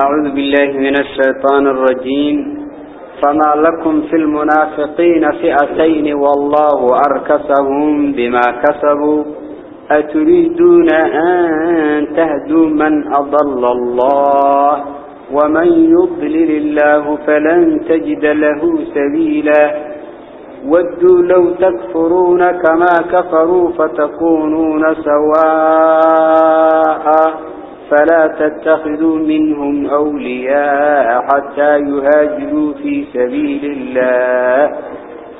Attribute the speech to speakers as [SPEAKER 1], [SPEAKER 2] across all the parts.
[SPEAKER 1] أعوذ بالله من الشيطان الرجيم. فما لكم في المنافقين فئتين والله أركسهم بما كسبوا. أتريدون أن تهدوا من أضل الله؟ ومن يضلل الله فلن تجد له سبيلا. ودوا لو تكفرون كما كفروا فتكونون سواء. فلا تتخذوا منهم أولياء حتى يهاجروا في سبيل الله.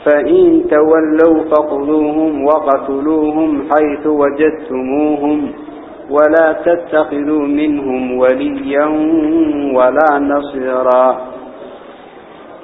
[SPEAKER 1] فإن تولوا فخذوهم وقتلوهم حيث وجدتموهم. ولا تتخذوا منهم وليا ولا نصيرا.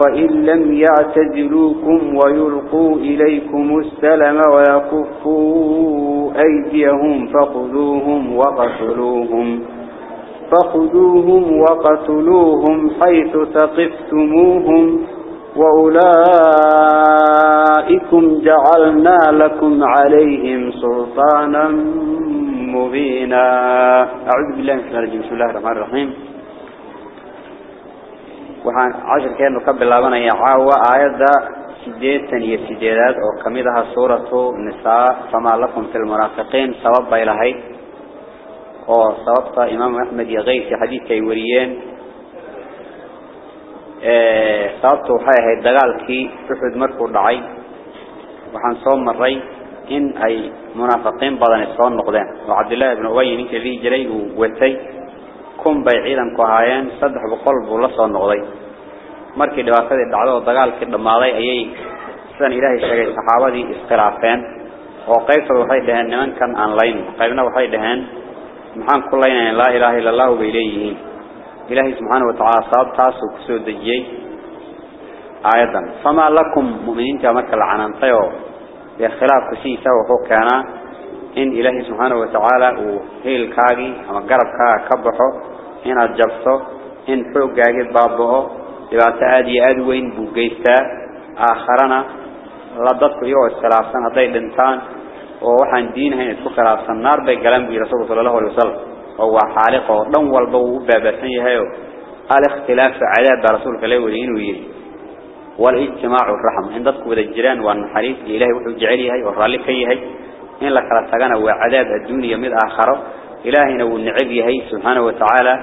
[SPEAKER 1] فإن لم يعتزلوكم ويلقوا إليكم السلم ويكفوا أيديهم فخذوهم وقتلوهم فخذوهم وقتلوهم حيث ثقفتموهم وأولئكم جعلنا لكم عليهم سلطانا مبينا. أعوذ بالله من الشيطان الرجيم. بسم الله الرحمن الرحيم. وحان عشر كيان نقبل لابانا يعاوة آية دا سجيد تنية سجيدات أو كميدها سورة النساء فما لكم في المرافقين سبب بايلهي أو سبب تا إمام أحمد يغيس حديث كيوريين. إيه، سبب تو حيه الدقال كي تحفظ مركو دعي. وحان صوم مرأي إن أي منافقين بدن الصوم نقدان وعبد الله بن أبي نكري جري وتي boqol buu la soo noqday markii dhibaatadii dhacdo oo dagaalkii dhammaaday ayay sidan ilaahay sheegay saxaabadii iskhilaafeen oo qaybtooda waxay dhaheen nimankan aan layn qaybna waxay dhaheen maxaan ku laynayn laa ilaaha illa allahu bay leeyihiin ilaahay subxaana watacaala sababtaasuu kusoo dejiyey aayaddan famaa lakum mu'miniinta marka la canaantay oo dee khilaafku sidiisa wuxuu keenaa in ilaahay subxaana watacaala uu hiilkaagii ama garabkaaga ka baxo hadday dhintaan oo waxaan diinahayn isku khilaafsan naar bay galaan buu yihi rasuulku sala allahu alay wasalam oo waa xaaliq oo dhan walba wuu u baabaasan yahayoo alikhtilaafu cadaab baa rasuulka la wariyay inuu yidhi walijtimaacu raxm in dadku wada jiraan waa naxariis iyo ilahay wuxuu jecel yahay oo raalli ka yahay in la kala tagana waa cadaab adduuniya mid aakharo إلهنا والنعيب يهي سبحانه وتعالى.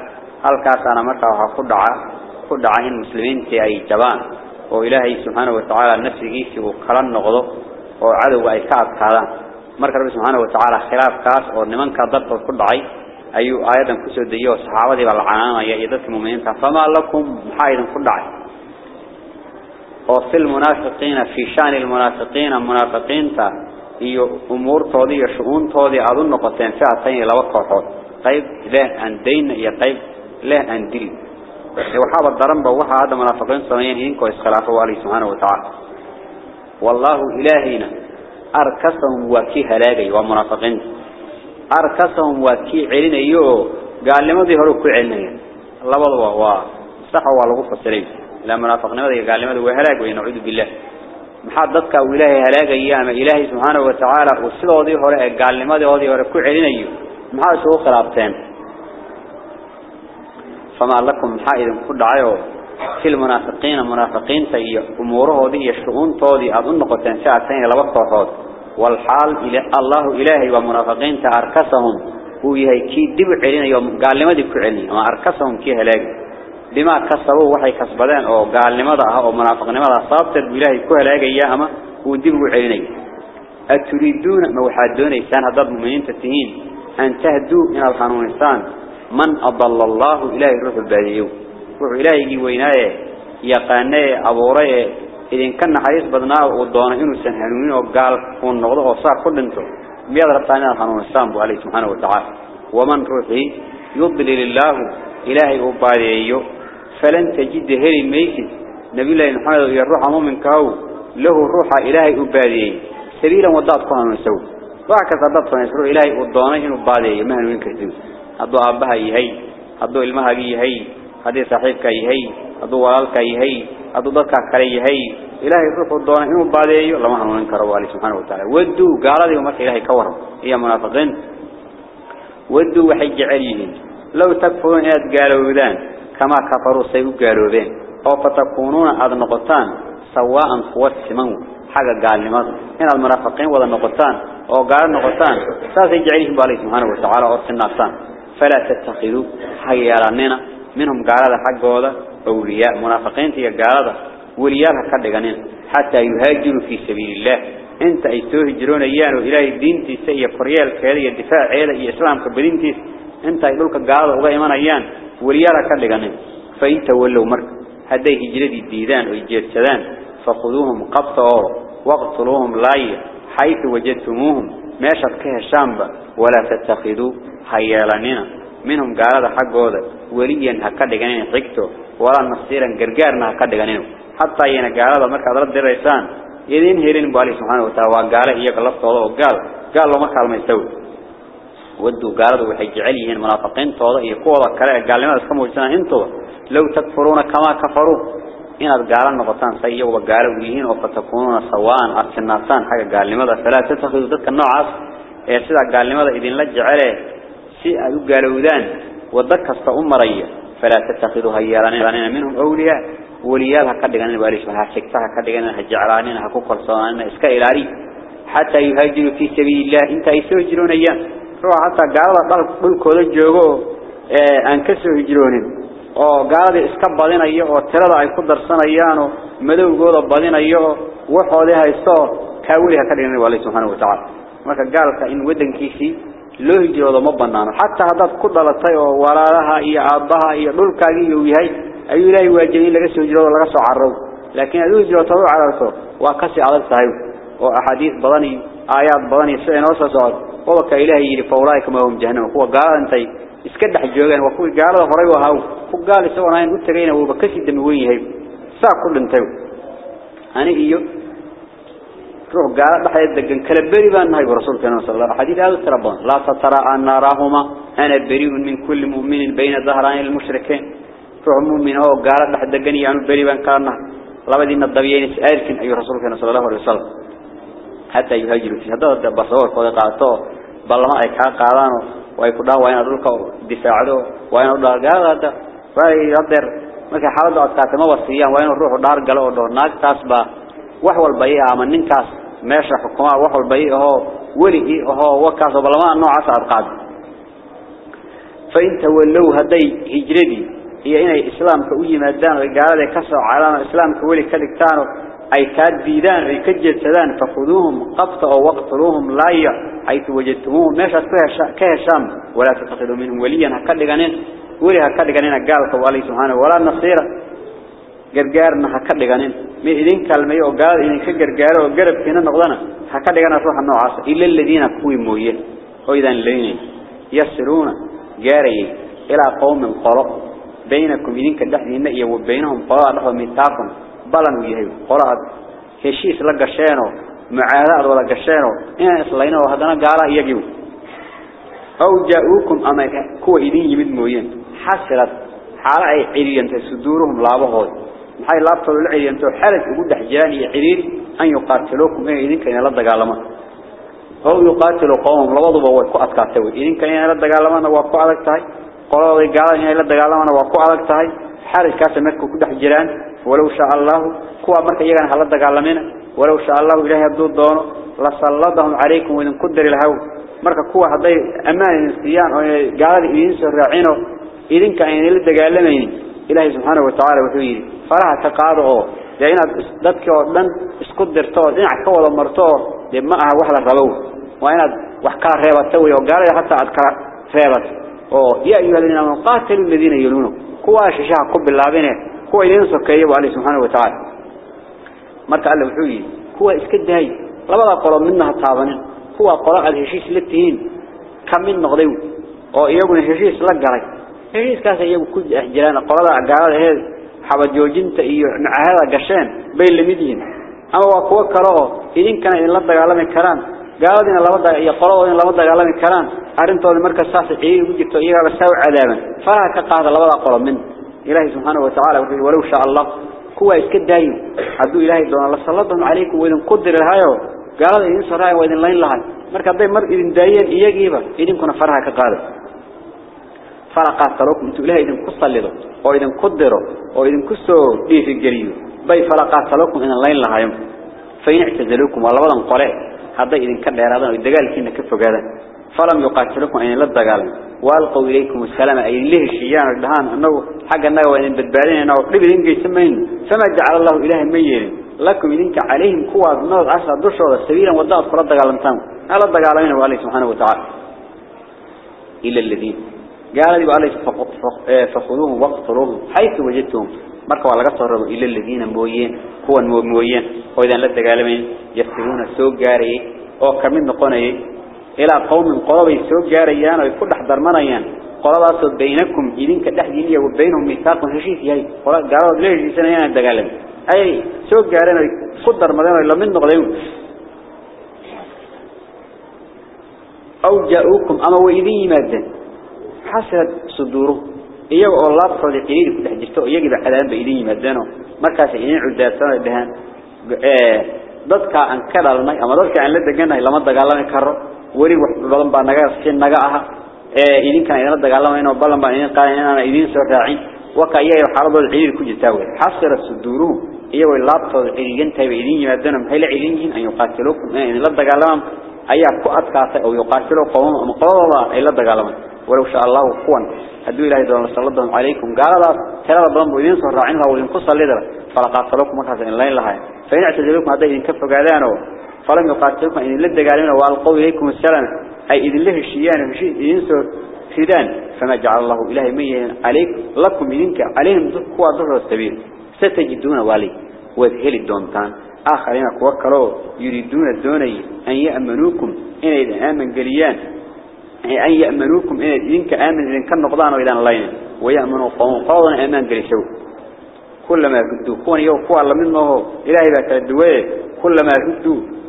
[SPEAKER 1] هل كاس أنا كان مرتها خدعة خدعة المسلمين تأي جبان. وإلهي سبحانه وتعالى نفسه وقال النغض وعدو وإساعد كذا مرك ربي سبحانه وتعالى خلاف كاس ونمن كذبت وخدعي أيو آيادا كسر ديو صحابة دي بالعنام أي إيادة المؤمنين. فما لكم حايد خدعي. وفي المنافقين في شأن المنافقين المنافقين تأي iyo umuurtoodii iyo shu-uuntoodii aada u noqoteen fiatan iyo laba kooxood qayb leh aan dayna iyo qayb leh aan dili waxaaba daranba waxaa hadda munaafiqiin sameeyeen idinkoo iskhilaafo waa alihi subxaana watacaala wallaahu ilaahayna arkasahum waa kii halaagay waa munaafiqiinta arkasahum waa kii celinayo oo gaalnimadii hore ku celinaya labaduba waa saxa waa lagu fasiray ilaa munaafiqnimada iyo gaalnimada waa halaag wey nacuudu billah محددك وإله هلاك أيام إلهي سبحانه وتعالى والسلاة وضيه ورأي قال لما دي وضيه ورأي كو علين أيو محاد سوء خلابتين فما لكم محايدا كل عيو في المنافقين المنافقين تأي أموره وضيه يشتغون تودي أظن نقطين ساعتين لبقى وحوض والحال إلى الله إلهي ومنافقين تأركسهم. هو يهي كي دي وعلين أيو قال لما دي كو علين وما أركسهم كي هلاك. Kasbadeen oo gaalnimada ah oo munaafiqnimada sababteed buu ilaahay ku halaagaya ama uu dib ugu celinayo aturiiduuna ma waxaad doonaysaan haddaad mu'miniinta tihiin أن تهدوا إن الحنونستان من أضل الله إلهي روح الباديو روح إلهي وينايه يقانيه أبوريه إذن كان حديث بدناه ودونا إنه سنهنونين وقال ونغضه وصار كل انتو. مياد ربطاني الحنونستان بو عليه سبحانه وتعالى. ومن روحي يضلل الله إلهي أباديو فلن تجد هري ميسي نبي الله محمد يروح مؤمن كاو. له روح إلهي أباديو سبيلا وضعت قوانا نسوه وعكس ضبط نسرو إلهي أدوني إنه بعدي. مهن من كذب هذا أبها يهي. هذا إلمها يهي. هذا صاحبك يهي. هذا ولالك يهي. هذا ضدك كري يهي. إلهي روح أدوني إنه بعدي. الله مهن من كروالي سبحانه وتعالى. ودوا قال ومرك إلهي كورم. هي منافقين. ودوا وحج عليهم لو تكفرون إذ قالوا ذان كما كفروا سيقوا قالوا ذان أو فتكونون هذا نقطان سواء قوة سمنوا حاجة قال لماذا؟ هنا المنافقين ولا نقطان. أو قال نقطان. ساس يجعلهم بالله سبحانه وتعالى أرسل الناقصان فلا تتخذوا حي يرانينا منهم قال حق هذا. أولياء منافقين تي قال ولياء كدغنين حتى يهاجروا في سبيل الله. إنت أي تهجرون ايان إلى الدين تي سي فريال كيري الدفاع عيله اي إسلام كبدينتي انت اي دولك قال uga imanayaan ولياء كدغنين فانت ولو مرك. هدي هجرتي ديدان أو jeedsadaan فخذوهم قبطوا واقتلوهم لاي حيث وجدتموهم. ماشت كهشامبا ولا تتخذوا حيالاننا منهم قالوا حقودا وليا هكذا حكتو ولا نصيرا قرقارنا هكذا حتى ينا قالوا مركز رد الرئيسان يدين هيرين بالي سبحانه وتعالى. وقال إياك لفظه وقال. قال له ما يستوي. ودوا قالوا وحي جعليهن منافقين توضا. يقوضا كلا قال لما اسكموا جسنا أنتوا لو تكفرون كما كفروا. إن الجاران نقطان سيء وجاروا وجيهين وفتكونون سواء أرسلناتان حاجة قال لماذا فلا تتخذوا ذلك النوع عصر. سيدا قال لماذا إذن لجع عليه سيء قالوا ذان وذكر أمرية. فلا تتخذوا هيالانين منهم أولياء. وليالها كدغان باليش ما حكتها كدغان حجعلانين حكو قرصانين إسكا إلاري. حتى يهاجروا في سبيل الله. إنت يسوجرون أيام روح حتى قال دل كودا جوغو ان كسو هجرونين oo gaalada iska badinayo oo tirada ay ku darsanayaan oo madowgooda badinayo waxoodi haysto ka wali ka dhigay wali subhanahu wa ta'ala marka gaalka in wadankiisi loo hijroodo ma banaano hatta hadaad ku dhalatay oo walaalaha iyo aabaha iyo dhulkaaga iyo yahay ayuu ilaahay waajibay laga soo hijroodo laga soo carro laakiin aduu hijrooto oo cararto waa kasi adag tahay oo ahadiis badan iyo aayaad badan iyo sida inoo soo socdo قوة كإلهي يلي فأولئك ما هم جهنم. قوة قال أنتي إسكدح الجوغان وقوة قال أفريو هاو. قوة قال سواء ناين أترين أبو بكسي دموين هاي. ساع كل انتيو هاني إيو. روح قال بحي الدقن كالبري بان هاي برسول كنا صلى الله حديث هذا التربان لا تترى أن ناراهما أنا بريء من كل مؤمن بين الظهران المشركين. روح مؤمن. أو قال بحي الدقن يعني بري بان كارنا. لما دينا الضبيين سألكن أي رسول كنا صلى الله عليه وسلم. حتى يهاجروا. في هذا الدبصور قد قاطوه qaato balama ay ka qaadaan way ku dhaawayaan dhulka difaacdo waa inuu dhaargaada way yader marka xaaladda adkaatay ma wasiyaan waa inuu ruuxu dhaar galo oo dhoo naagtaas ba wax walba ay ama ninkaas meesha xukuma wax walba ay aho wali aho wakaas oo balama noocaas aad qaad fa inta walow haday hijradii iyo inay ka diidaan ay ka jeedsadaan fakhuduhum qabta oo waqtuluhum laaya حيث وجدتموه ماشى كهشام ولا تتخذوا منهم وليا. هكذا ولي هكذا قالك والله سبحانه ولا نصير. قرقارنا هكذا من إذن كلمة وقال إذن كقرقار وقرب فينا نقضنا. هكذا روح النوع إلا الذين كوي موية. وإذا الذين يسرون. جاري إلى قوم قراء بينكم إذن كدحدين وبينهم قراء لهم ميثاقا بلن ويهيو قراء هشيس لقشانه معاهدات ولا قشينو إن إصلينا وهدنا قالا يجيو أو جاءوكم أما كوا إذين يمد موين حسرت حالة أي عريان تسدورهم لابهود محاي لابطل العريان تو حالة يقول دحجاني عرير أن يقاتلوكم إن إذين كان يلد قالما أو يقاتلوا قوم لبضوا بوكو أتكاتوا إذين كان يلد قالما وكو أدكتاي قالوا قالا يلد قالما وكو أدكتاي حالة كاسا مكو كدحجران ولو شاء الله كوا مركا يغان هلد قالمين ولو شاء الله إلهي أبدو دونه لصلتهم عليكم وإن قدر الهو. مركا كوا هذي أمان الانسيان قال إذن سرعينه إذن كان يلد قالمين إلهي سبحانه وتعالى وحويري فرها تقاضعه لأن ذاتك ودن اسقدر طول إنع كوضا مرطوه لما أها وحلا ربوه وإن وحكا ريبة وقال حتى أذكر ريبة يا أيها الذين قاتلوا الذين يلونه كوا شجاع قب اللعبين هو إلين سكيه وعليه سبحانه وتعالى. مرك على الحويل هو إسكت هاي لبلا قرأ منها طابنا هو قرأ الهشيس لتهين كم من نغذيه أو يجون الهشيس لا جري الهشيس كاس يجوا كل أهجران قرأ على جاره هذا. حبض يوجين تي نعهلا قشان. بين المدين أما وقوة قرا إلين كان إلين لبلا قلم الكلام قالين لبلا يا قرا إلين لبلا قلم الكلام أرنتوا المركز ساس قيل وجدتوا إياه بساوي عذابا. فلا كقاعد لبلا قرأ منه. إلهي سبحانه وتعالى ولو شاء الله كوا إسكدايو حدو إلهي دون الله صلى الله عليكم وإذن قدر الهايو. قال هذا إذن صراعي وإذن لين لهاي. مركب بي مر إذن دايين إيا جيبا إذن كنا فرها كقال. فلقات لكم إنتو إلهي إذن قصة لذو وإذن قدروا وإذن كسو إيه في الجريو. بي فلقات لكم إذن لين لهاي فإن اعتزلوكم والله بضن قرأ. هذا إذن كان لأرادان وإذن قال كينا كفو قادا. فلم يقاتلكم إذن لدى قالوا وألقوا إليكم السلام. أي له الشيان الدهان أنه حق النجوى إذن بدبالين أنه قريب إذن جيسمين فما جعل الله إله ميين لكم إذنك عليهم قوة النور عشر دشوا سبيلا ودات قرأ الدقال انتام هذا الدقال منه عليه سبحانه وتعالى؟ إلا الذين. قال لي عليه فخذوهم واقتلوهم حيث وجدتهم marka waa laga soo rabo ila ladina mooyeen kuwan mooyeen oo idan la dagaalamay yaftiruna soo oo kamid noqonayay إلى قوم القرب يسوق جاريان ويكون أحضر منيان قرب أصد بينكم إذن كالأحدين يقول بينهم ميثاق هشيث يهي قرب أصد ليش يسنا يهي الدقالب أي سوق جاريان ويقدر مدين ويقول من نغليهم. أو جاءوكم أما وإذن يمادا حسد صدوره. إيه والله صديقين يقول لحد يشتوق يجب أدام بإذن يمادا مركز إذن عداتنا بهان. آه، ضدك أن كبال ماي أما ضدك أن لدى جنة إلا ما ضد قال wari wax badan baa naga siin naga aha ee idinkan idin dagaalamayno balan baa idin qaadan inaan idin soo raacin waka iyaga xaaladooda ciidir ku jirtaa way xasira suduruhu iyagoo laabtooda ciidigantay bay idin yimaadaan maxay la ciidan yihiin an yuqaatilukum in la dagaalamaan ayaa ku adkaatay oo yuqaatilu qowm ama qolada ay la dagaalamaan ولو شاء الله قوان هدو إلهي دون صلى الله عليكم قال الله ترى ربهم بإذن صهر عنها وإذن قصة لذلك فلقاتلوكم مرحة إن لا إله فإن اعتزلوكم هذا إذن كفوا قادانه فلم يقاتلوكم إن لد قالين وألقوا إليكم السلام. أي إذن له الشيان بشيء إذن صهر فدان فما جعل الله إلهي ميهن عليك لكم إذنك عليهم ذكوا ضر السبيل. ستجدون والي. وذهل الدونتان. آخرين كوكروا يريدون الدوني أن يأمنوكم. إن إذا آمن قليان. أن يأمنوكم. إن إذنك آمن إذن كان نقضان وإذن اللين ويأمنوا قوم قوضا أمان قريشوا كلما ردوا كون يوقوا الله منه إلهي الدواء كلما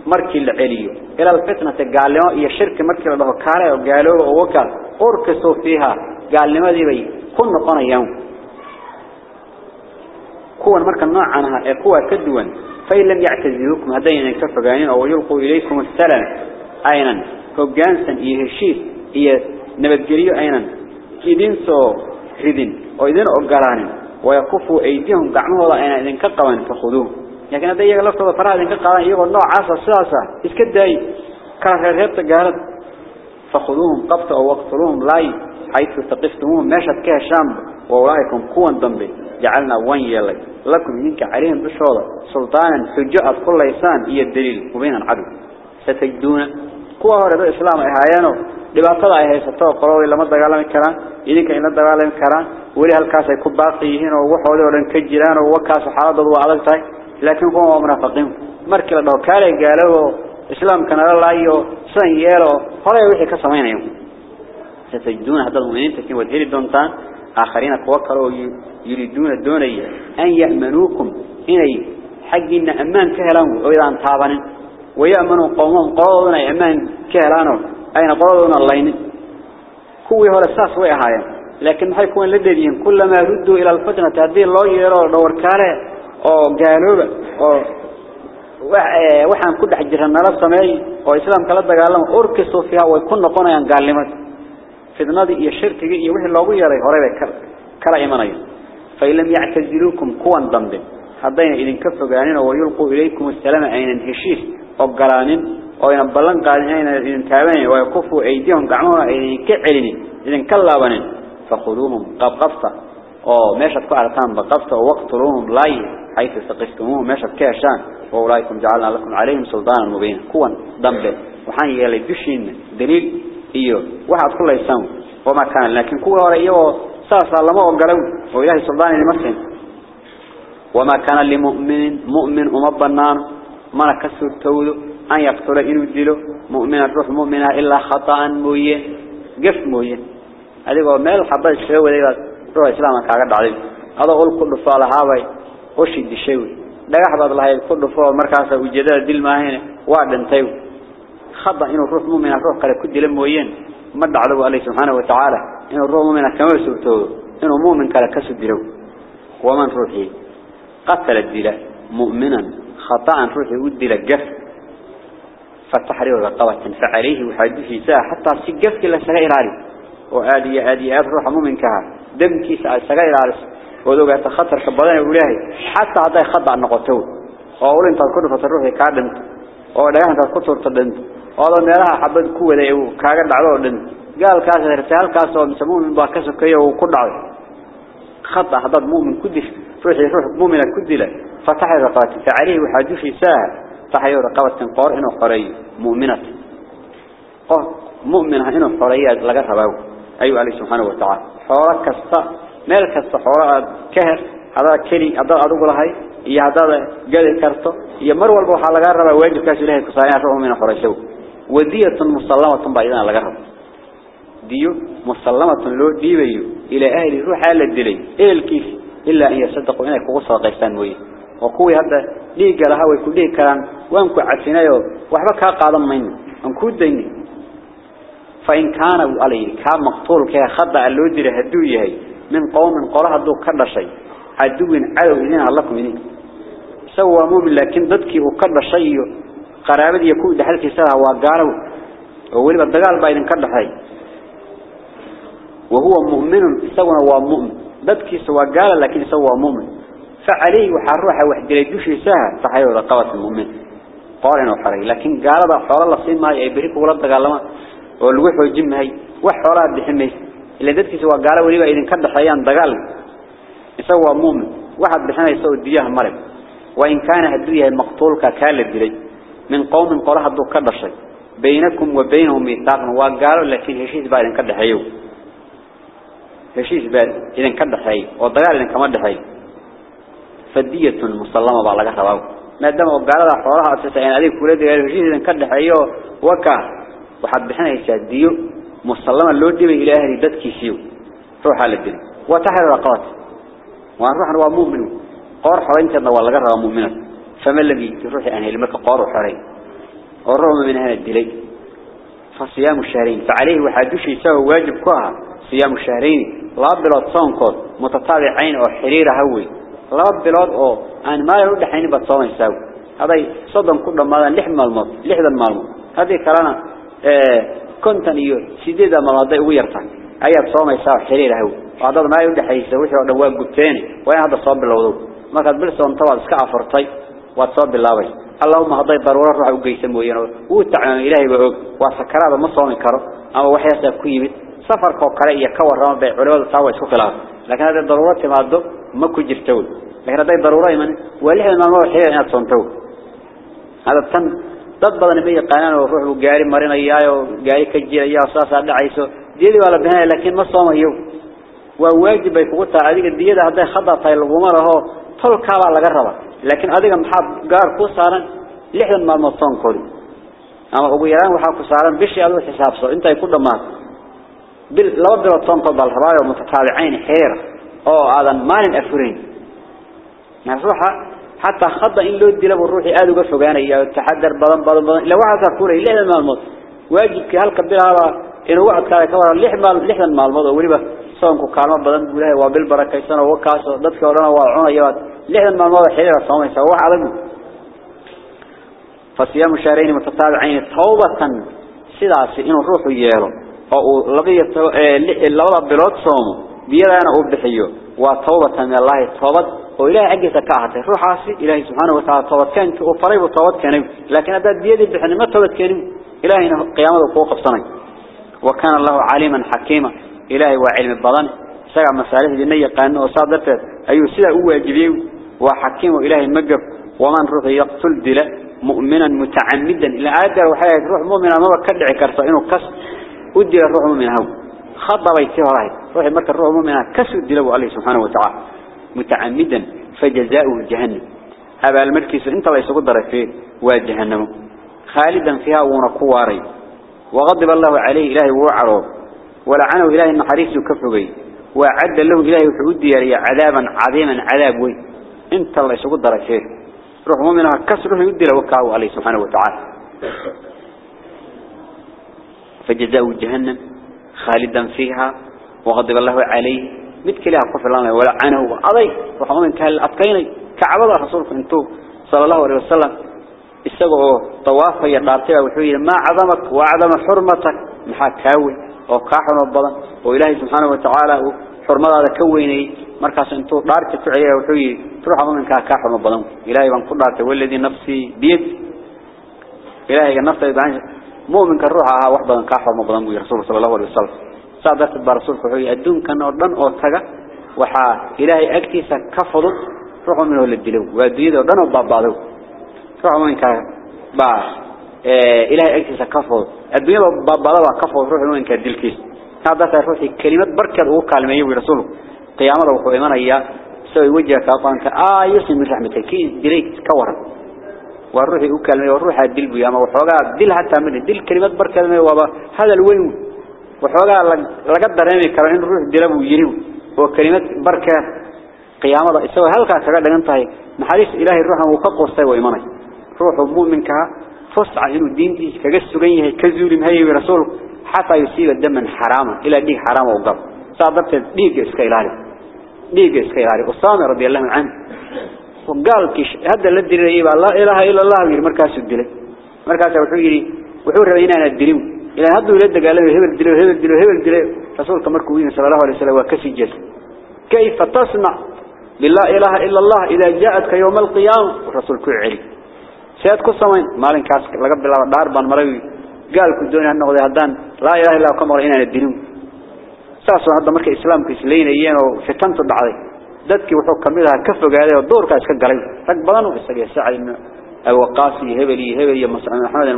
[SPEAKER 1] ردوا مركي العلي إلى الفتنة قال لهم إيا شرك مركي الله كاري وقالوا ووكا أركسوا فيها قال لما ذي بي كن نقنا يوم كون مركا النوع عنها يقوى كدوا فإن لم يعتزلوكم هدين يكفر قانين أو يلقوا إليكم السلام أينا هجانسا إيهشيس iyo nabadgeliyo aynan idin soo ridin oo idin ogolaanin ويكفوا أيديهم قعموا أنا إذن كقوان فخذوه لكن هذا يجعل لفتة فراد إذن كقوان يقول نوع عاصة سلاسة إسكت داي. كان غيرت قالت فخذوهم قبط أو وقتلوهم لاي حيث تقفتموهم ماشت كه شام وأولئكم قوان ضمبي جعلنا وين يلي. لكم منك عليهم بشهادة سلطانا حجاء كل إنسان. هي الدليل. وبين العدو. ستجدون. قوة هذا الإسلام إهايانه dhibaatada ay haysato qolada lama dagaalami karaan idinka in la dagaalami karaan wali halkaas ay ku baaqi yihiin oo waxooda oo dhan ka jiraan oo wakaas xaaladoodu waa adag kuwa waa munaafiqiin markii la dhaho kaale gaalo islaamkana la laayo san yeelo hore wixii ka sameeynayo satajiduna hadda muuminiinta kin wad heli doontaan آخرين كوكروا يريدون الدونية أن يأمنوكم. إني حقنا أمان كهلان وإذا انتابنين ويأمنوا قومهم قوضنا أمان كهلانهم أين قوضنا اللين؟ كوي هو الأساس ويهايا لكن ما يكون لديهم كلما ردوا إلى الفتنة هذه الله يرى دور كاره أو قالوا أو waxaan ku dhex jirnaa nala sameey oo islaamka la dagaalamo orkiso fiha way ku noqonayaan gaalnimada fidnadii iyo shirkiga iyo wixii loogu yaray hore bay kala imanayaan fa ilam ya'tazilukum kuwan dambe hadayna idin ka fogaanin oo yulqu ilaykum assalaam aynan heshiis ogolaanin oo ina ballan qaadin aynan idin taabanin oo kufu aydihum gacmaha aynan ka celinin idin ka laabanin fakhuduhum qabqafta meesha ku arkaan baqafta oo waqtuluhum lay حيث سقفتموه ماشى كاشان وأولئكم جعلنا لكم عليهم سلطانا مبينا. كون ضمبه وحان يلي دشين دليل إيو. واحد كل يسام وما كان. لكن كوا ورأيه ساس الله ما وقالوا وإلهي سلطان المسلم. وما كان لمؤمن مؤمن أمبنان ما كسر تولو أن يقتل إنه دلو مؤمن الروح مؤمنة إلا خطأ موية. قف موية. هذه هو مال حبة الشيء روح إسلام كعك دعالي هذا هو كل فعل هواي وش يدشيو دعاه بعض الله كل فعل مركزه وجدار دل ما هنا وعد نتيو خبر إنه روح مو من الروح قال كدي لموين ما دعلو عليه سبحانه وتعالى إنه الروح مو من الكمال سبته إنه مو من كلا كسب دلو ومن روحه قتل الدلة مؤمنا خطأ روحه ودي لجف فالتحرير والقوة تنفع عليه وحدثه ساعة حتى سجف كل سائر عليه وآدي آدي آدي آدي روح مؤمن كهار دمكيس على سجائر عرس وده قاعد تخطر كبلان يقولي حتى هذا يخطع النقطتين أقول أنت كنت فتروح كعدم أو ده أنت كنت فتدمت هذا ميلها حبيت كوه ده يو كعدم على ودن قال كاسه رسال كاسه مسمون بقصة كي يو كنا خطع هذا مو من كدش. فرش يروح مو من الكدلة فتح رقابة فعليه وحاجوش يساهل فحي رقابة قار إنه قري مؤمنة. قه مؤمن هنا قرية لقى ثباب أيوة عليه سبحانه وتعالى. Rabaa xoolo kasta meel kasta xoolo ka her hada kali hada adigu lahay iyo hadaad gali karto iyo mar walba waxa laga rabaa waajibkaas Ilaahay ku saayaan ruux min xorasho wadiyatun musallamatun baaydan laga rabo diyo musallamatun loo dhiibayo ila ahli ruuxa la dilay eelkiis illa an yasadqu inay kugu sadaqaystaan mooyee oo kuwii hadda dhiiga laha way ku dhigi karaan waan ku cafinayo waxba ka qaadan mayno aan ku dayni alayhi ka maqtuulka khada loo diray haduu yahay min qawmin qolaha haduu ka dhashay عدو عدو إذن الله كمين سوى مؤمن لكن ضدك وقرد شيء. قرابة يكون دحلك ساها وقارو وولي بالدقال بايدن كرد حي وهو مؤمن سوى هو مؤمن ضدك سوى قال لكن سوى مؤمن. فعليه وحروحه وحد يدوش ساها صحيح رقبة المؤمن. قارن وحري لكن قال هذا حول الله صيما يبريك ولا دقال والوحو الجم هاي وحولها بحميس إلا ضدك سوى قال ولي بايدن كرد حيان دقال سوى مؤمن واحد بحنا يسوي الدياه مرب وإن كان هدوية مقتول ككال الدلي من قوم قرها الدو كذا شيء بينكم وبينهم ميثاق وقالوا لكن هشيس بعد إن كذا حيو هشيس بعد إذا كذا حي وضيال إذا كمان حي فدية مسلمة على جهة ما دام وقالوا حوارها أساسا عليك ولاد هشيس إذا كذا حيو وكا واحد بحنا يسديو مسلمة اللودي إلى أهل دتك يسيو روح على الدنيا وتحر رقات وروح هو مؤمن. قار حرين كذا ولا جرى مؤمنا فما الذي تروح يعني لما قار حرين والرغم من هذا الدليل. فصيام الشهرين. فعليه وحدوش يسوي واجب كها صيام الشهرين. لا بلاد صنقر متتابعين أو حرير هوي. لا بلاد أو أنا ما يرد حين بتصوم يسوي هذا صدم كل ما لحم الموت. لحد الموت. هذه كلامنا آه كنت نيو سيدة ملاذ ويرتاح أي صوم يسوي حرير هوي وهذا ما يدحيس وحي ودواب قبتيني وين هذا صوب بالوضوء ما قد بلسون طبعا اسكع فرطي وتصوب بالله اللهم هذا ضرورة روح وقيسم وينه وتعلم إلهي بأوك وسكرات ما صومي كرو أما وحي يساب كيمت سفر كوكرية كور رمى بي علماء الصاوة يسكو خلاف لكن هذه الضرورات ما أدو ما كجرتون لكن هذه الضرورة من ولحي ما هو حيث أن تصنتون هذا التن dad badan bay yaqaanaan oo ruuxu gaari marinaya oo gaari ka jiraya saas aad dhacayso. Diidi wala bixinay laakiin ma soomayo. وواجب يكون تعالى الديادة هذا خطأ طيب الغمرة هو طول كابا لقى ربا لكن هذا محاب قار كوسارا لحدا ما المصطان كوري أما أبو يران وحاب كوسارا بشي أدو حساب صو انت يكون ما لو بدل الطن طبع الهرايا ومتتابعين حيرة أو هذا مال أفرين نفسوها حتى خطأ إن لو الدلاب الروحي آدو قفقانا يتحدر بضن بضن بضن لو عزا كوري لحدا ما المص واجب كهال قبل هذا إنه وعد كذا كورا لحدا ما المض وليبه صومك كلام بدن بوله وبالبركة سنة وكاس ضدك ولنا وعنا يواد ما الموضوع حيرة صوم يسوى على فصيام شهرين متتابعين توبة سداس إنه روح يهله أو لقية اللوضع بلاد صوم بيدا أنا أبدحيه وتوبة من الله توبة وإلهي عجز كاهته روح عاصي إلهي سبحانه وتعالى توبة كان وفريب توبة كان لكن هذا بيدي بحنا ما توبة كان إلهي قيامه فوق الصنع وكان الله عليما حكيما إلهي وعلم البضان سجع مسالة جنية قانون وصادرت أي سلا هو واجبيه وحكيم إلهي مجب ومن روح يقتل دلا مؤمنا متعمدا إلى عادة وحياة روح مؤمنا ما بكدع كرسا إنه كس ودي الروح مؤمنا خضر بيته راهي روح مركز الروح مؤمنا كس ودي له عليه سبحانه وتعالى متعمدا فجزاؤه جهنم. هذا المركز انت لا يسقط فيه وجهنم خالدا فيها ونقواري. وغضب الله عليه إلهي وعره ولعنه إلهي النحريس كفه وعد له إلهي وحودي عذابا عظيما عذاب وي. انت الله يسقط فيه. روح مؤمنها كسره يدي له عليه سبحانه وتعالى. فجزاء جهنم خالدا فيها وغضب الله عليه مثل لها قفل الله ولعنه وأضي روح مؤمن كان الأطقيني كعبد الرسول فانتو صلى الله عليه وسلم. استقعوا طوافا يقارتها وحوية ما عظمك وعظم حرمتك. محاكاوي وكاحن البضن وإلهي سبحانه وتعالى حرمة هذا كويني. مركز انتو دارت كعيا وحوية تروح مؤمن كاحن البضن إلهي بان قدرت والذي نفسي بيد. إلهي النفس يبعن مؤمن كالروح آها وحبا كاحن البضن رسول صلى الله عليه وسلم. سأدت برسول فحوية الدون كان أردن أو تغا وحا إلهي أكتيسا كفضت روح منه للدلو وادويد أردن وبابادو روح مؤمن كا با إلهي أكتيسا كفض الدنيا بابادو كفض روح مؤمن كالدلكيس هذا روحي كلمة بركة وكالمية ورسوله قيامة وحو إيمان إياه سوي وجهك أطانك آه يسمي من رحمتك كي دليك كورا والروح وكالمية والروح الدل بياما وحوغا دل حتى من الدل كلمة بركة وابا هذا الوين وحوغا لغا دريمي كره ان روح دلب ويريو هو كلمه بركة قيامة اسو هلكا كغا دغنتاي مخاليس إلهي روحا و كقورتي ويمناي روحو مؤمنكا فسع إنو دينتي كغا سغن يحي كزوليم هي رسول حتى يصيب الدم من حراما إلى دي حرام أو قف صادرت ديق اسكيلاري ديق اسكيلاري وصام رضي الله عنه. وقال كيش هذا الذي لا إله إلا الله. يمركاس دله مركاس و خويري و خو ربينا إلى هذا الولد قال له هبل الدلي هبل الدلي هبل الدلي رسول كمركوين صلى الله عليه وسلم وكسي جس كيف تصنع؟ بالله إله إلا الله إذا جاءتك يوم القيامة الرسول كعلي سيد كسمين مالين كاس لقب الله داربان مروي قال كدوني أنه ذي هدان لا إله إلا كما رأينا الدليم ساسو هذا مركز إسلام كسلين أيين وفتنت بعضي dadkii wuxuu kamid ka fogaaday oo doorka iska galay rag badan oo isaga sacay alwaqasi hebel iyo hebel iyo mas'ud maxamed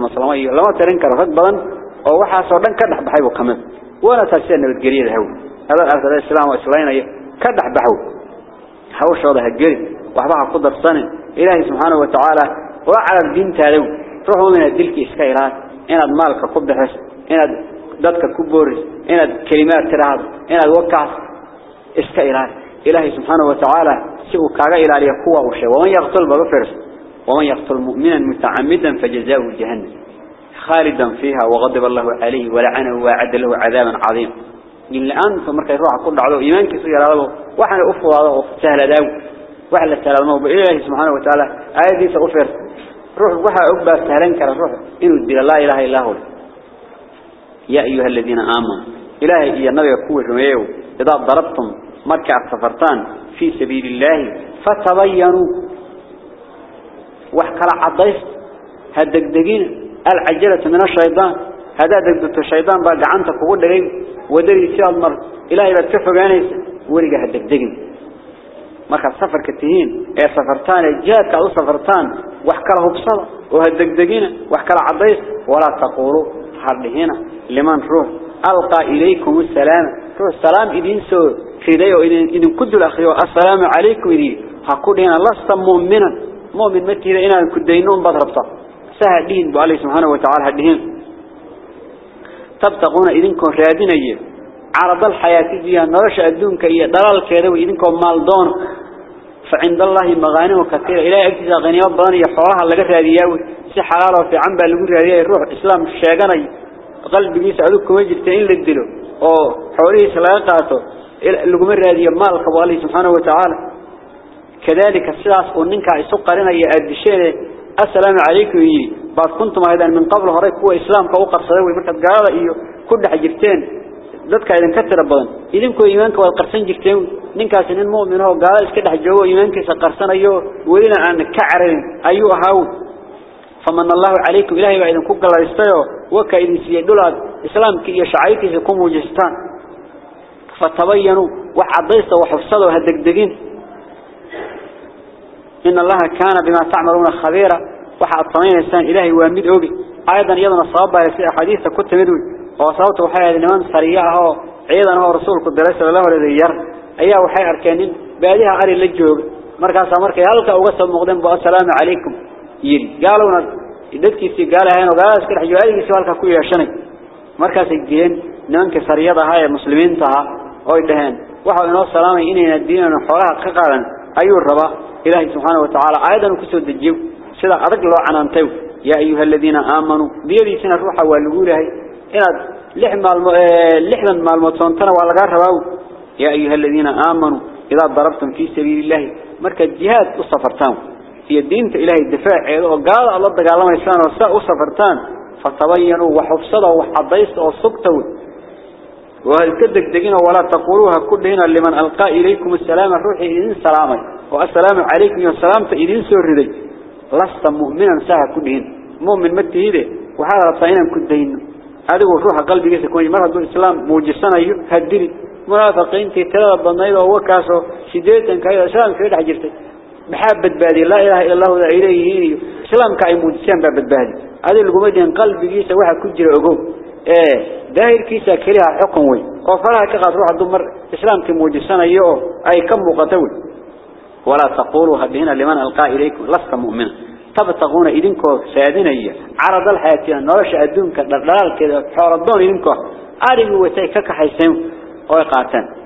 [SPEAKER 1] oo waxa soo dhan ka dhaxbaxay oo kamid wana taasina nabadgeliyada hawl hada arkada islaam oo islaynaya ka dhaxbaxo hawshooda hageli waxba ku darsanin ilaahi subhanahu wa ta'ala waa calab diintaada ruuxu min dilki iska ilaal inaad maalka ku bixiso inaad dadka ku booris inaad kalimaad tiraahdo inaad wakaas iska ilaal إلهي سبحانه وتعالى سئو كاغا إلى يقوى وشيء ومن يقتل بغفرس ومن يقتل مؤمنا متعمدا فجزاؤه جهنم خالدا فيها وغضب الله عليه ولعنه وعد له عذابا عظيما. إلا أنت مركز روح كل عضو إيمانك سير هذا وحنا أفوا هذا سهل داو. وحنا سهل الموضوع. إلهي سبحانه وتعالى. آية سأفر. روح وحا أقبى سهلين كان روح. إنه الدين لا إله إلا هو. يا أيها الذين آمنوا. إلهي يا نبي قوة رميه إذا ضربتم مركع سفرتان في سبيل الله فتبينوا. وحكرا عضيف. هدقدقين العجلة من الشيطان. هذا دقدت الشيطان بقى عنتك وقول لك ودري سياد مر إلهي بتكفى بيانيس ورقى هدقدقين مركع سفر كتهين. إيه سفرتان جاءت أو سفرتان. وحكرا بصلا وهدقدقين وحكرا عضيف ولا تقولوا حرهنا لمن روح. ألقى إليكم السلام. روح السلام إذن سو خيدايو إذن إذن كدوا الأخيو. السلام عليكم إذن. هكودين لست مؤمنا. مؤمن متى إذن إنا كدينون بضربتا سهدين بألي سبحانه وتعالى هدين تبتغون إذنكم رادين عرض الحياة دي نرش أدونك إيه دلال كيدو إذنكم مالدون فعند الله مغانم كثيرة إلى أجزاء غنيات بضان يحورها لقى رادياوي سي حلال وفي عنبا لقى رادياوي روح إسلام الشاقني jirta in la dilo oo xoolihiisa laga qaato laguma raadiyo maalka waa Allah subhanahu wa ta'ala kadalika sidaas oo ninka isu qarinaya kuntum aydan min qabl hore kuwa islaamka u qarsaday way markad gaalada iyo ku dhex jirteen dadka idin ka tira badan idinku iimaanka wad qarsan jirteen ninkaas nin mu'min oo gaalada iska dhex joogo iimaankiisa qarsanayo welina aan ka cararin ayuu ahaa فمن الله عليكم إلهي وإذن كوكا الله يستيو وكا إذن سيدولاد إسلامك إيا شعيكي سيكون وجستان فتبينوا وحضيصة وحفصدوا هالدقدقين إن الله كان بما تعملون خبيرا. وحق الطمين الإنسان إلهي وأمد أوبي. أيضا أيضا صوابها في حديثة كنت مدوي. وصوته حياة لنوان صريعها أيضا هو رسول قد رسل الله لذيير أيها وحياة أركانين. بأيها أري لجوب مركز أمرك يلقى أغسل مقدم بأسلام عليكم. يلي قالوا إذاك يسي قال هاي وقال أسكر حجو أليك سوالك كوي عشاني مركز الجين. نوانك صريعها هاي مسلمين تها. أويدهان وحاولنا السلام إني ندينا نحولها خقالا أي الربا. إلهي سبحانه وتعالى أيضا كسود الجو سيدا أدق الله عن أنتو يا أيها الذين آمنوا بيدي سنة روحة والغولة إن لحنا مع المتصنطنة آه، والغارة باو يا أيها الذين آمنوا إذا ضربتم في سبيل الله مركز جهاد أصفرتان. في الدينة إلهي الدفاع وقال الله دقاء الله مرسان وصاء أصفرتان. فتبينوا وحفصدوا وحضيصوا وصبتوا. وهل كدك دقين ولا تقولوها كل هنا لمن ألقى إليكم السلام روحي إذن سلامك. والسلام عليكم والسلام إذن سردي لست مؤمنا ساها كلهن مؤمن متهيده وهذا طينا كدهن. هذا هو روح قلبي يسكون مرة الإسلام موجسنا هدري منافقين تتلال بنايض وكاسو شديدا كايدا. سلام كيدا حجرتي محبة بادي. لا إله إلا الله إليه سلام كاي موجسان بابد بادي. هذا اللي قمدين قلبي يسا واحد كجر أقوم إيه. داهر كيسا كليها حكم وي. وفرها كغاد روح الدمر. إسلام كموجسان يؤو أي كم مقتول ولا تقولوا هدينا لمن ألقى إليكم؟ لست مؤمنا تبتغون إذنكو سادنية عرض الحياة نورش أدونك دلال كذا حوردون إذنكو أرغوا وتيكك حيسين ويقاتن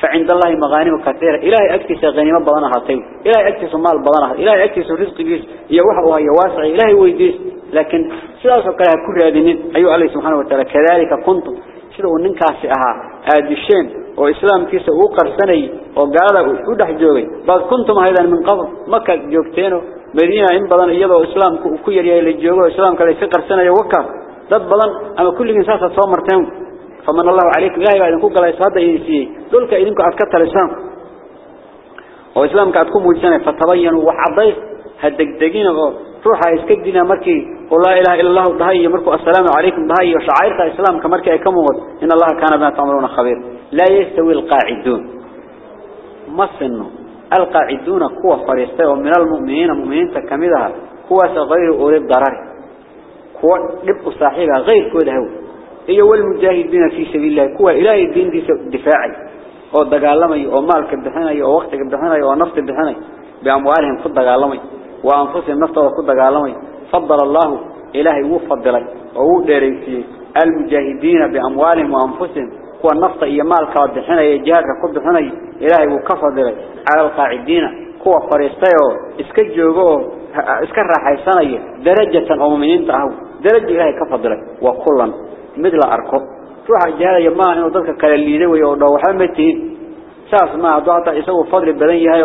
[SPEAKER 1] فعند الله مغانم كثيرة. إلهي أكتس غنيمة بضانها طيب. إلهي أكتس مال بضانها. إلهي أكتس رزق جيس. يوحوها يواسع إلهي ويديس لكن سلاسة كلها كل هذه أيها الله سبحانه وتعالى. كذلك كنتم sida uu ninkaasi ahaa aadisheen oo islaamkiisa uu qarsanay oo gaalada u dhex joogay. Bal kuntum haydan min qabl maka joogteeno madiina in badan iyadoo islaamku ku yaryahay la joogo islaamka la iska qarsanayo wakaas dad badan ama kulligiin saasa soo marteen. Faman allahu calaykum ilaahay baa idinku galayso hadda idin siiyey. Dhulka idinku aad ka talisaan. Oo islaamka aad ku muujisanayn fatabayanuu wax caddays ha degdegina oo ruuxa iska dina markii ولا إله إلا الله دهي مركو السلام عليكم دهي وشعائرة الإسلام كمركي أي كمود إن الله كان بما تعملون خبير. لا يستوي القاعدون. مصنوا القاعدون قوة فريستة ومن المؤمنين مؤمنين تكمدها قوة غير أولي ضرر. قوة لبقوا صاحبها غير كودها هي والمجاهدين في سبيل الله قوة إلهي الدين دي دفاعي. oo dagaalamay oo maalka bixinay oo waqtiga bixinay oo nafta bixinay بأموالهم ku dagaalamay wa anfusihim naftooda ku فضل الله إلهي وفضل وقدري في المجاهدين بأموالهم وأنفسهم هو النفط إيمال كوابدحنا يجهر كوابدحنا إلهي وكفضل على القاعدين هو فريستيو إسكجوغو إسكرر حيثاني درجة أمومنين تعهو درجة إلهي كفضل وكلا مثل أركب روح الجهر يمان وضلك كاللين ويوضو حمتي ساس ما دعطا إسوه فضل بلنيه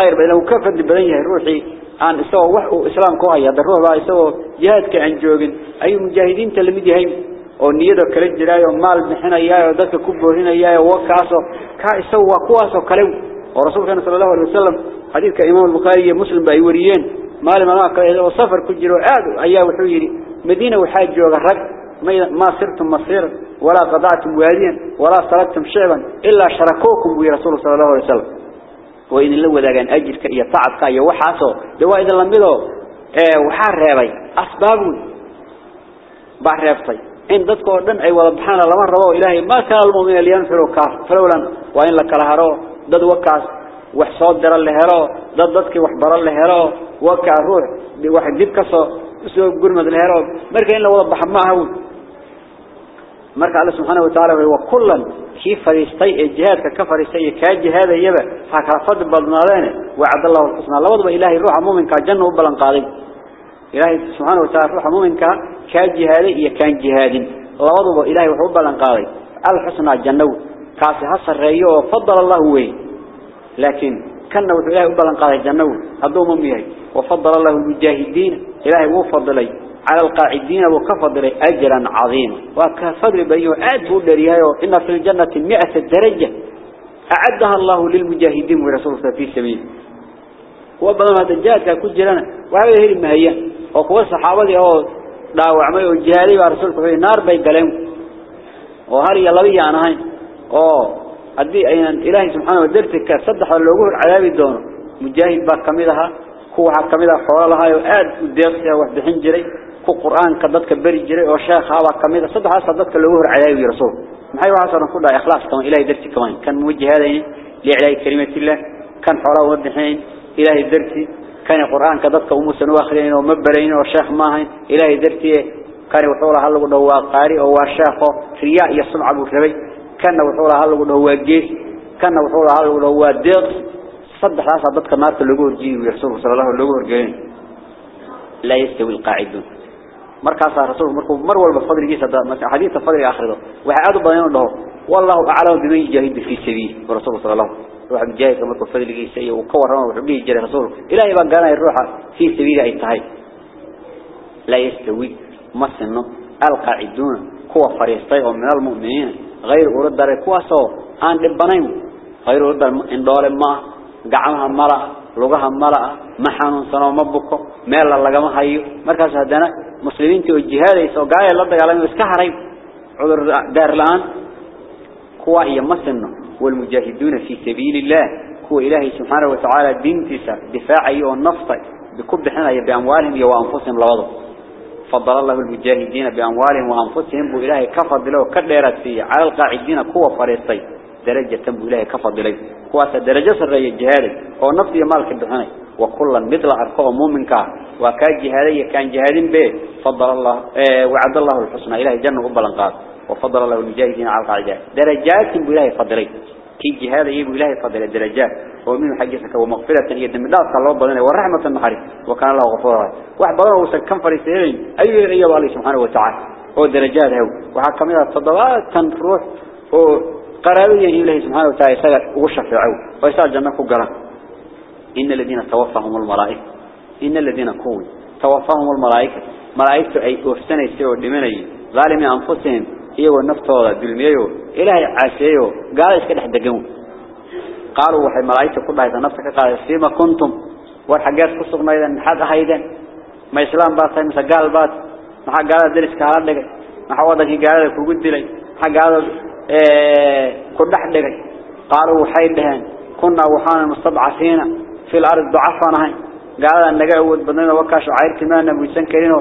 [SPEAKER 1] خير بلنيه وكفضل بلنيه روحي. Ma ma ka aan isagoo wax uu islaamku haya daruuba isagoo jihaadka aan joogin ay mujaahidiinta lamid yahay oo niyada kala jiraayo maal bixinaya oo dadka ku boorinaya oo wakaaso ka isagu waa kuwaas oo kale oo rasuulka sallallahu alayhi wasallam xadiidka imaam bukhari iyo muslim bay wariyeen maalin ma kale oo safar ku jiro aad ayaa wuxuu yiri madiina waxa jooga rag ما صرتم مصير ولا قضعتم واديا ولا صلتم شعبا إلا شركوكم برسول صلى الله عليه وسلم وإن اللو ذا كان أجرك إيا طعبك إيا وحاسو دواء إذا لم يدو آه وحار ريبي أسباب بحر ريبطي. إن ذاتك وردن أي وضبحان الله ربو إلهي ما كان المؤمن لينفروا كاف فلولا وإن لك لهرو ضد وكاس وحصاد در اللهرو ضد ضدك وحبر اللهرو وكا روح واحد جيب كسو سو قرمد الهرو مركا إن لو وضبح معه marka Allah subhanahu wa ta'ala waa kullan kii fariistay ee jihaadka ka fariistay ka jihaadayaba ha kala fad badnaadeen wa adallahu husna labadaba ilaahi ruuxa muuminka janna u balan qaaday ilaahi subhanahu wa ta'ala ruuxa muuminka ka jihaaday iyo kan jihaadin labadaba ilaahi wuxuu balan qaaday al husna jannaw kaasi ha sareeyo oo fadal Allah way laakiin kana wuxuu ilaahi u balan qaaday jannaw haduu muumiyahay wa fadal Allah mujaahidiin ilaahi wuu fadilay على القاعدين وكفضل أجرا عظيما. وكفضل بأيه آد بودريها إن في الجنة مئة درجة أعدها الله للمجاهدين ورسول الله في سبيل. وبما هذا الجهاد كل جلنا وهذا هي المهية. وقوى الصحابة هو داوع عمي ورسول الله في نار بي قلم وهذه يلبي عن هاي أوه أدي أين إلهي سبحانه ودرتك صدح اللوغور عذاب الدون. مجاهد باك كميدها kuwa kamida xoolo lahayo aad u wax ku quraanka dadka bari jiray oo sheekhaaba kamida saddexaas dadka loogu horcayay rasuul maxay waxa soo ku dhaay ikhlaas kama ilaahay darti kama kan muwajahadayn li'ilaahi kalimatillah kan u bixin ilaahay darti kan quraanka dadka u musan u akhriyeen oo ma barayn oo sheekh ma ahayn ilaahay darti kan wuxuu lahaa lagu dhawaa qaari oo waa sheekho riya iyo sumca buu rabay kan wuxuu lahaa lagu dhawaa gees kan wuxuu lahaa lagu dhawaa deeq saddexdaas dadka naarta lagu horjeeyay rasuulku sallallahu alayhi wa sallam la yastawi alqaa'idun markuu mar walba fadligiisa marka xadiiska fadliga akhrido waxa aad u badan inuu dhaho wallahu a'lamu bima yajahid fi sabil rasuulku sallallahu alayhi wa sallam jaayka markuu fadligiisa iyo ka warramo wuxuu dhihi jiray rasuulku ilaahay baa garanay ruuxa fi sabil ay tahay la yastawi masnu alqaa'idun kuwa fariistay oo min almu'miniin غير أرد ركواسو aan dhibanayn غير أرد إن دول ما gacmaha mala لغها ملاء محن صنو مبكو ميلا لغم حيو. مركز هدنا مسلمين تيو الجهاد يسو قايا اللبدا يعلم اسكحرين عذر دار الآن كوا يمسن والمجاهدون في سبيل الله كوا اله سبحانه وتعالى دينتسا دفاعي والنفط بكب حنا بأموالهم وأنفسهم لوضع فضل الله المجاهدين بأموالهم وأنفسهم بإلهي كفض له كدرت فيه على القاعدين كوا فريطين درجة بو إلهي كفضله قوة درجة سرية الجهاد هو نفسي مالك الدحاني وكلا مثل أرقاء مؤمنك وكان جهادي كان جهاد به. فضل الله آه وعد الله الحسنى. إلهي جنة قبلا قال. وفضل الله المجاهدين على القاعدين درجات بو إلهي فضله كي جهاد يبو إلهي فضل الدرجات ومن حجتك ومغفرة يدم الله الله بدنا ورحمة النحري وكان الله غفورا واحد بدنا وسكن فريسين أي غيب الله سبحانه وتعالى. هو درجات هو. وحكم إلى التضوات تنروح وقرابيا إلهي سبحانه وتعالى سجد وشفعه ويسأل جنة قرا إن الذين توفاهم الملائكة إن الذين كون توفاهم الملائكة. ملائكة أي أفسنا يستوى الدمني ظالم أنفسهم هي والنفتوضة بالميو إلهي عاسيو قال إسكال حد قوم قالوا وحي ملائكة كلها إذا نفسك قال فيما كنتم. والحاجات كسرنا إذا حد هيدا. ما إسلام بات مثل قال بات. ما حق قال درس كهذا لك ما حوضك قال لك وجد لي حق قال حد لك. قالوا وحي دهان كنا وحانا مستضعفين في الأرض ضعفنا هاي. قال أن نجاود بدنا وكاش عير كمان نبيسن كرينو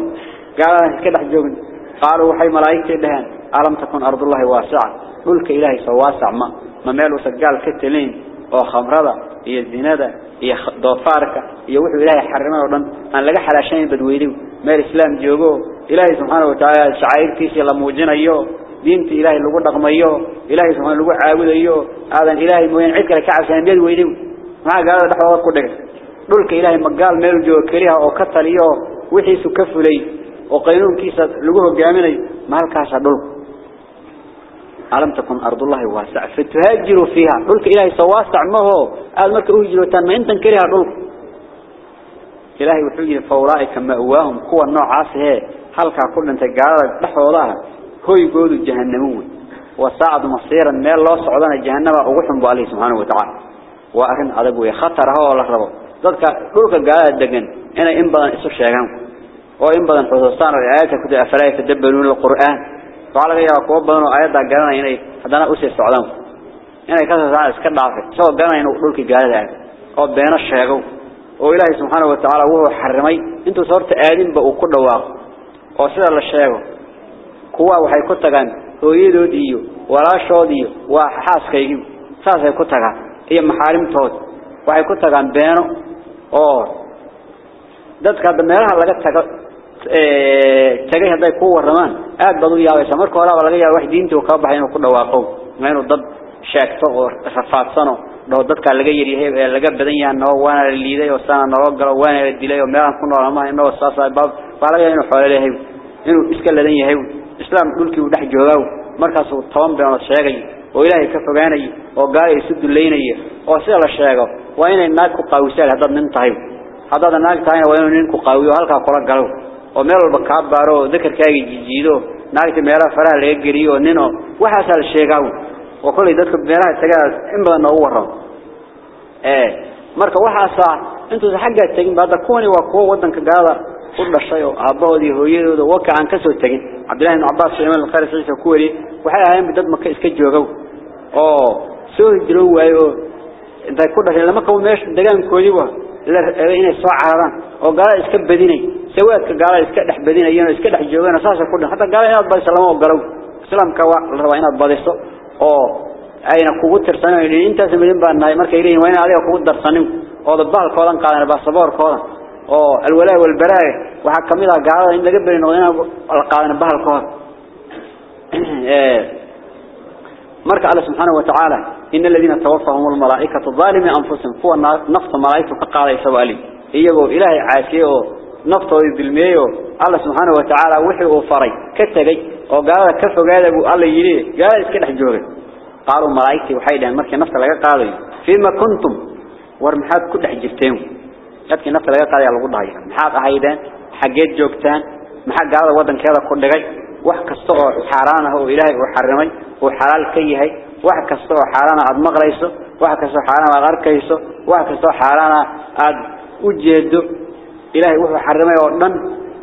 [SPEAKER 1] قال كده حجوجن قالوا وحي ملائكة دهان ألم تكن أرض الله واسعة؟ ملك إلهي سواسع ما. ما ماله سجال كتلين. khamrada iyo zinada iyo doofaarka iyo wuxuu ilaahay xarimay oo dhan aan laga xalaashayn badweydiw meel islaam joogo ilaahay subhanahu wa ta'ala shacayrtiisa la muujinayo دينت إلهي اللي قد قميه إلهي سبحانه اللي قد عابده إيوه هذا إلهي مهين عدك لكعب سيهن بيد ويدو ما قال هذا حوالك قدك. دولك إلهي مقال ملجو كريها وكتل إيوه وحي سكف لي وقينون كيسة لقوه قامني ما لكاسة دولك؟ ألم تكن أرض الله واسع فتهجروا فيها. دولك إلهي سواسع ما هو. ألمك أهجروا تنم إنتا كريها دولك. إلهي وحيجي فورائك مأواهم قوى النوع عاسه. هل كان كل انت قارك هو يقول الجهنموي وصعد مصيرا ما الله صعدنا الجهنم وحن بالله سبحانه وتعالى. وأهن عذبه خطرها والله ربه. ذلك كلك قال الدقن هنا إنبغا إسر شيئا وإنبغا فسلسان رعاية كتب أفلاي تدبلون القرآن. وعلى غير وقوبنا وآياتا قالنا هنا هدانا أسر سعدانه هنا كثيرا سعدانه سكرنا عفل سوى قالنا هنا كلك قال ذلك يعني. وبين الشيئا وإله سبحانه وتعالى وهو حرمي. إنتو صورت آدم بأو كل واقع. وصدر للشيئا kuwa waxay ku tagaan hooyadood iyo walaashood iyo waa xaaskaygi saasay ku tagaan iyo maxaarimtood waxay ku tagaan beeno oo dadka meelaha laga tago tagay haday ku waramaan aad bad u yaabaysa marka hore laga yaabo wax diintu ka baxay inuu ku dhawaaqo inuu dad sheegto oo rafaadsano dhow dadka laga yariyahay ee laga badan yahay noo waana la liiday oo sana noo galo waana la dilay oo meelan ku nool ama inoo saasay bab laga inuu xoolo leeyahay inuu iska ladan yahay islaam dhulkii uu dhex joogaa markaas uu toban been sheegay oo ilaahay ka fogaanay oo gaar isu duleynay oo sida la sheego waa inay naag ku qaawisay hadad nin tahay hadad naag tahayna waa inuu nin ku qaawiyo halka kula galo oo meel walba ka baaro dakarkaaga jijiido naagta meelaha faraha laga geliyo nino waxaas la sheegaa oo kulay dadka meelaha tagaa in badan oo waran ee marka waxaas intuu xagga tagin baada kuwani waa kuwa wadanka gaalada كل شيء أبادي هويه وقع عن كسر تجين عبد الله عباس سليمان الخارج سجس كوري وحياه أيام بدات مك إسكجوا أو سو يدرو وياه إذا كده لما كم مش دجان كوري وا لا هنا سوا عاران أو قال إسكب بديني سواء قال إسكب دح بديني يعني إسكب دح جوانا ساسة كده حتى قال هنا أبادي سلام وقرو سلام كوا الرواينا أبادي سو أو أين كوبو ترسانه إن أنت سمين بعد نايمر كيرين وين عليه كوبو ترسانه أو الضبع كولان قالنا بس بور كولان oo alwalaa walbaraa waxa kamid ah gaalada in laga bari noqdo inaan la qaadan bahalkooda ee marka Allah subhanahu wa ta'ala إن الذين توفاهم الملائكة ظالمي أنفسهم فهو نفط ملائكة كقال يسوالي إيقو إلهي عاسيه نفطه بالميه الله سبحانه وتعالى وحي وفري كتغي وقال كفو قال أبو الله يليه قال إسكده جوغي قالوا ملائكتي وحيدا مركي نفط لغا قالوا فيما كنتم ورمحاد كل حجرتين لكن نفط لغا قالوا يلا قد هاي محاد أهيدان حقيت جوغتان محاد قال ودن كذا كل غي wax kasto oo xaraana oo ilaahay uu xarimay oo xalaal ka yahay wax kasto oo xaraana aad maqlayso wax kasto xaraana aad arkayso wax kasto xaraana aad u jeedo ilaahay wuxuu xarimay oo dhan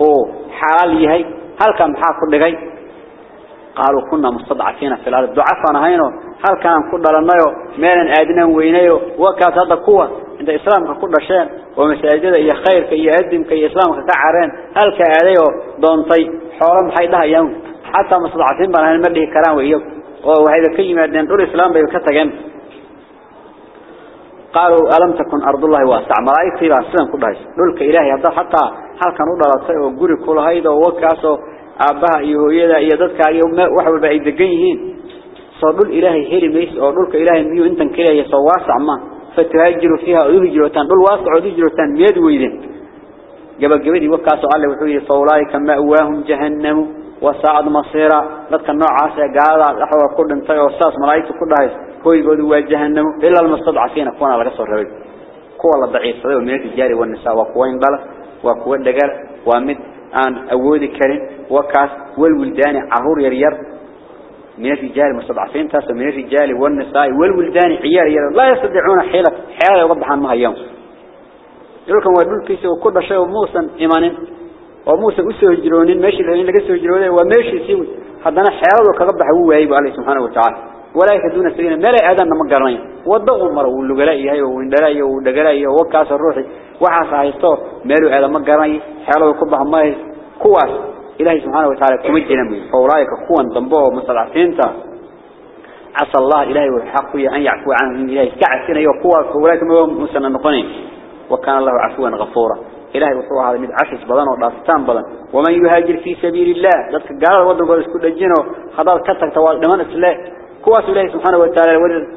[SPEAKER 1] oo xalaal yahay halka maxaa ku dhigay قالوا كنا مستضعفين في الأرض. ضعفنا هينو. هل كان كل لنايو؟ مالا آدنا وينيو. وكات هذا قوة. عند إسلامك كل شيء. ومساجد إيا خير كي يقدم كي إسلامك كعرين هل كأذيو دونطي. حرام حيدها يوم. حتى مستضعفين بنا هنمده كلام وإيو وهذا كلمة دين دول الإسلام بيكتغن قالوا ألم تكن أرض الله واسع ملائكة إلى السلام كل هاي. دولك إلهي هذا حتى هل كان أولا وقري كل هايدا ووكاسو يهويدا إيا dadka iyo wax walba ay degan yihiin soo dhul ilaahay heli meys oo dhulka ilaahay miyo intan kaliya soo waasac ma fatahaajiru fiha oo hijrootan dhul waasac oo hijrootan miyad weydin gabagabadii wakaas alle wuxuu yiri fawlaayka ma'waahum jahannam wa sa'ad masira dadka noocaas ee gaalada dhaxwa ku dhintay oo saas malaa'iktu ku dhahay hoygoodu waa jahannam illa almustadcafiina kuwana laga soo rabay kuwa la daciifsaday oo meelka jaari wan nisaa waa kuwa indhala waa kuwa dhagal waa mid aan awoodi karin وكاس والولدان عرور يرير. من الرجال المستضعفين تاسو من الرجال والنساء والولدان عيار يرير. لا يستطيعون حيلة حيلة يوضح عنها يوم يقولكم ويقول كيسي وكل شيء موسى إيمان وموسى أسوه جرونين ماشي لأن لقى أسوه جرونين وماشي سيوي حدنا حيلة وكغبح هو ويهيب عليه سبحانه وتعالى. ولا يكدون سبينا ما لا أذن ما قرنين وضعوا المرء واللقلائي هاي وندلائي ودقلائي وكاس الروحي. وحاسا هايستو مالو أذن ما قرنين حيلة وكبح ما كواس. إلهي سبحانه وتعالى كمجنا من فورايك كون ضمبوه مصدعتين عسى الله إلهي والحق أن يعفو عنهم إلهي. كعسنا يقوى فورايك مسنا نقنين وكان الله عفوا غفورا. إلهي وصوى هذا من عشس بدن وضافتان بدن ومن يهاجر في سبيل الله. ذلك قال الوضع قول اسكود الجنو خضار كتك توال دمان اسلاء كواس الله سبحانه وتعالى الوجد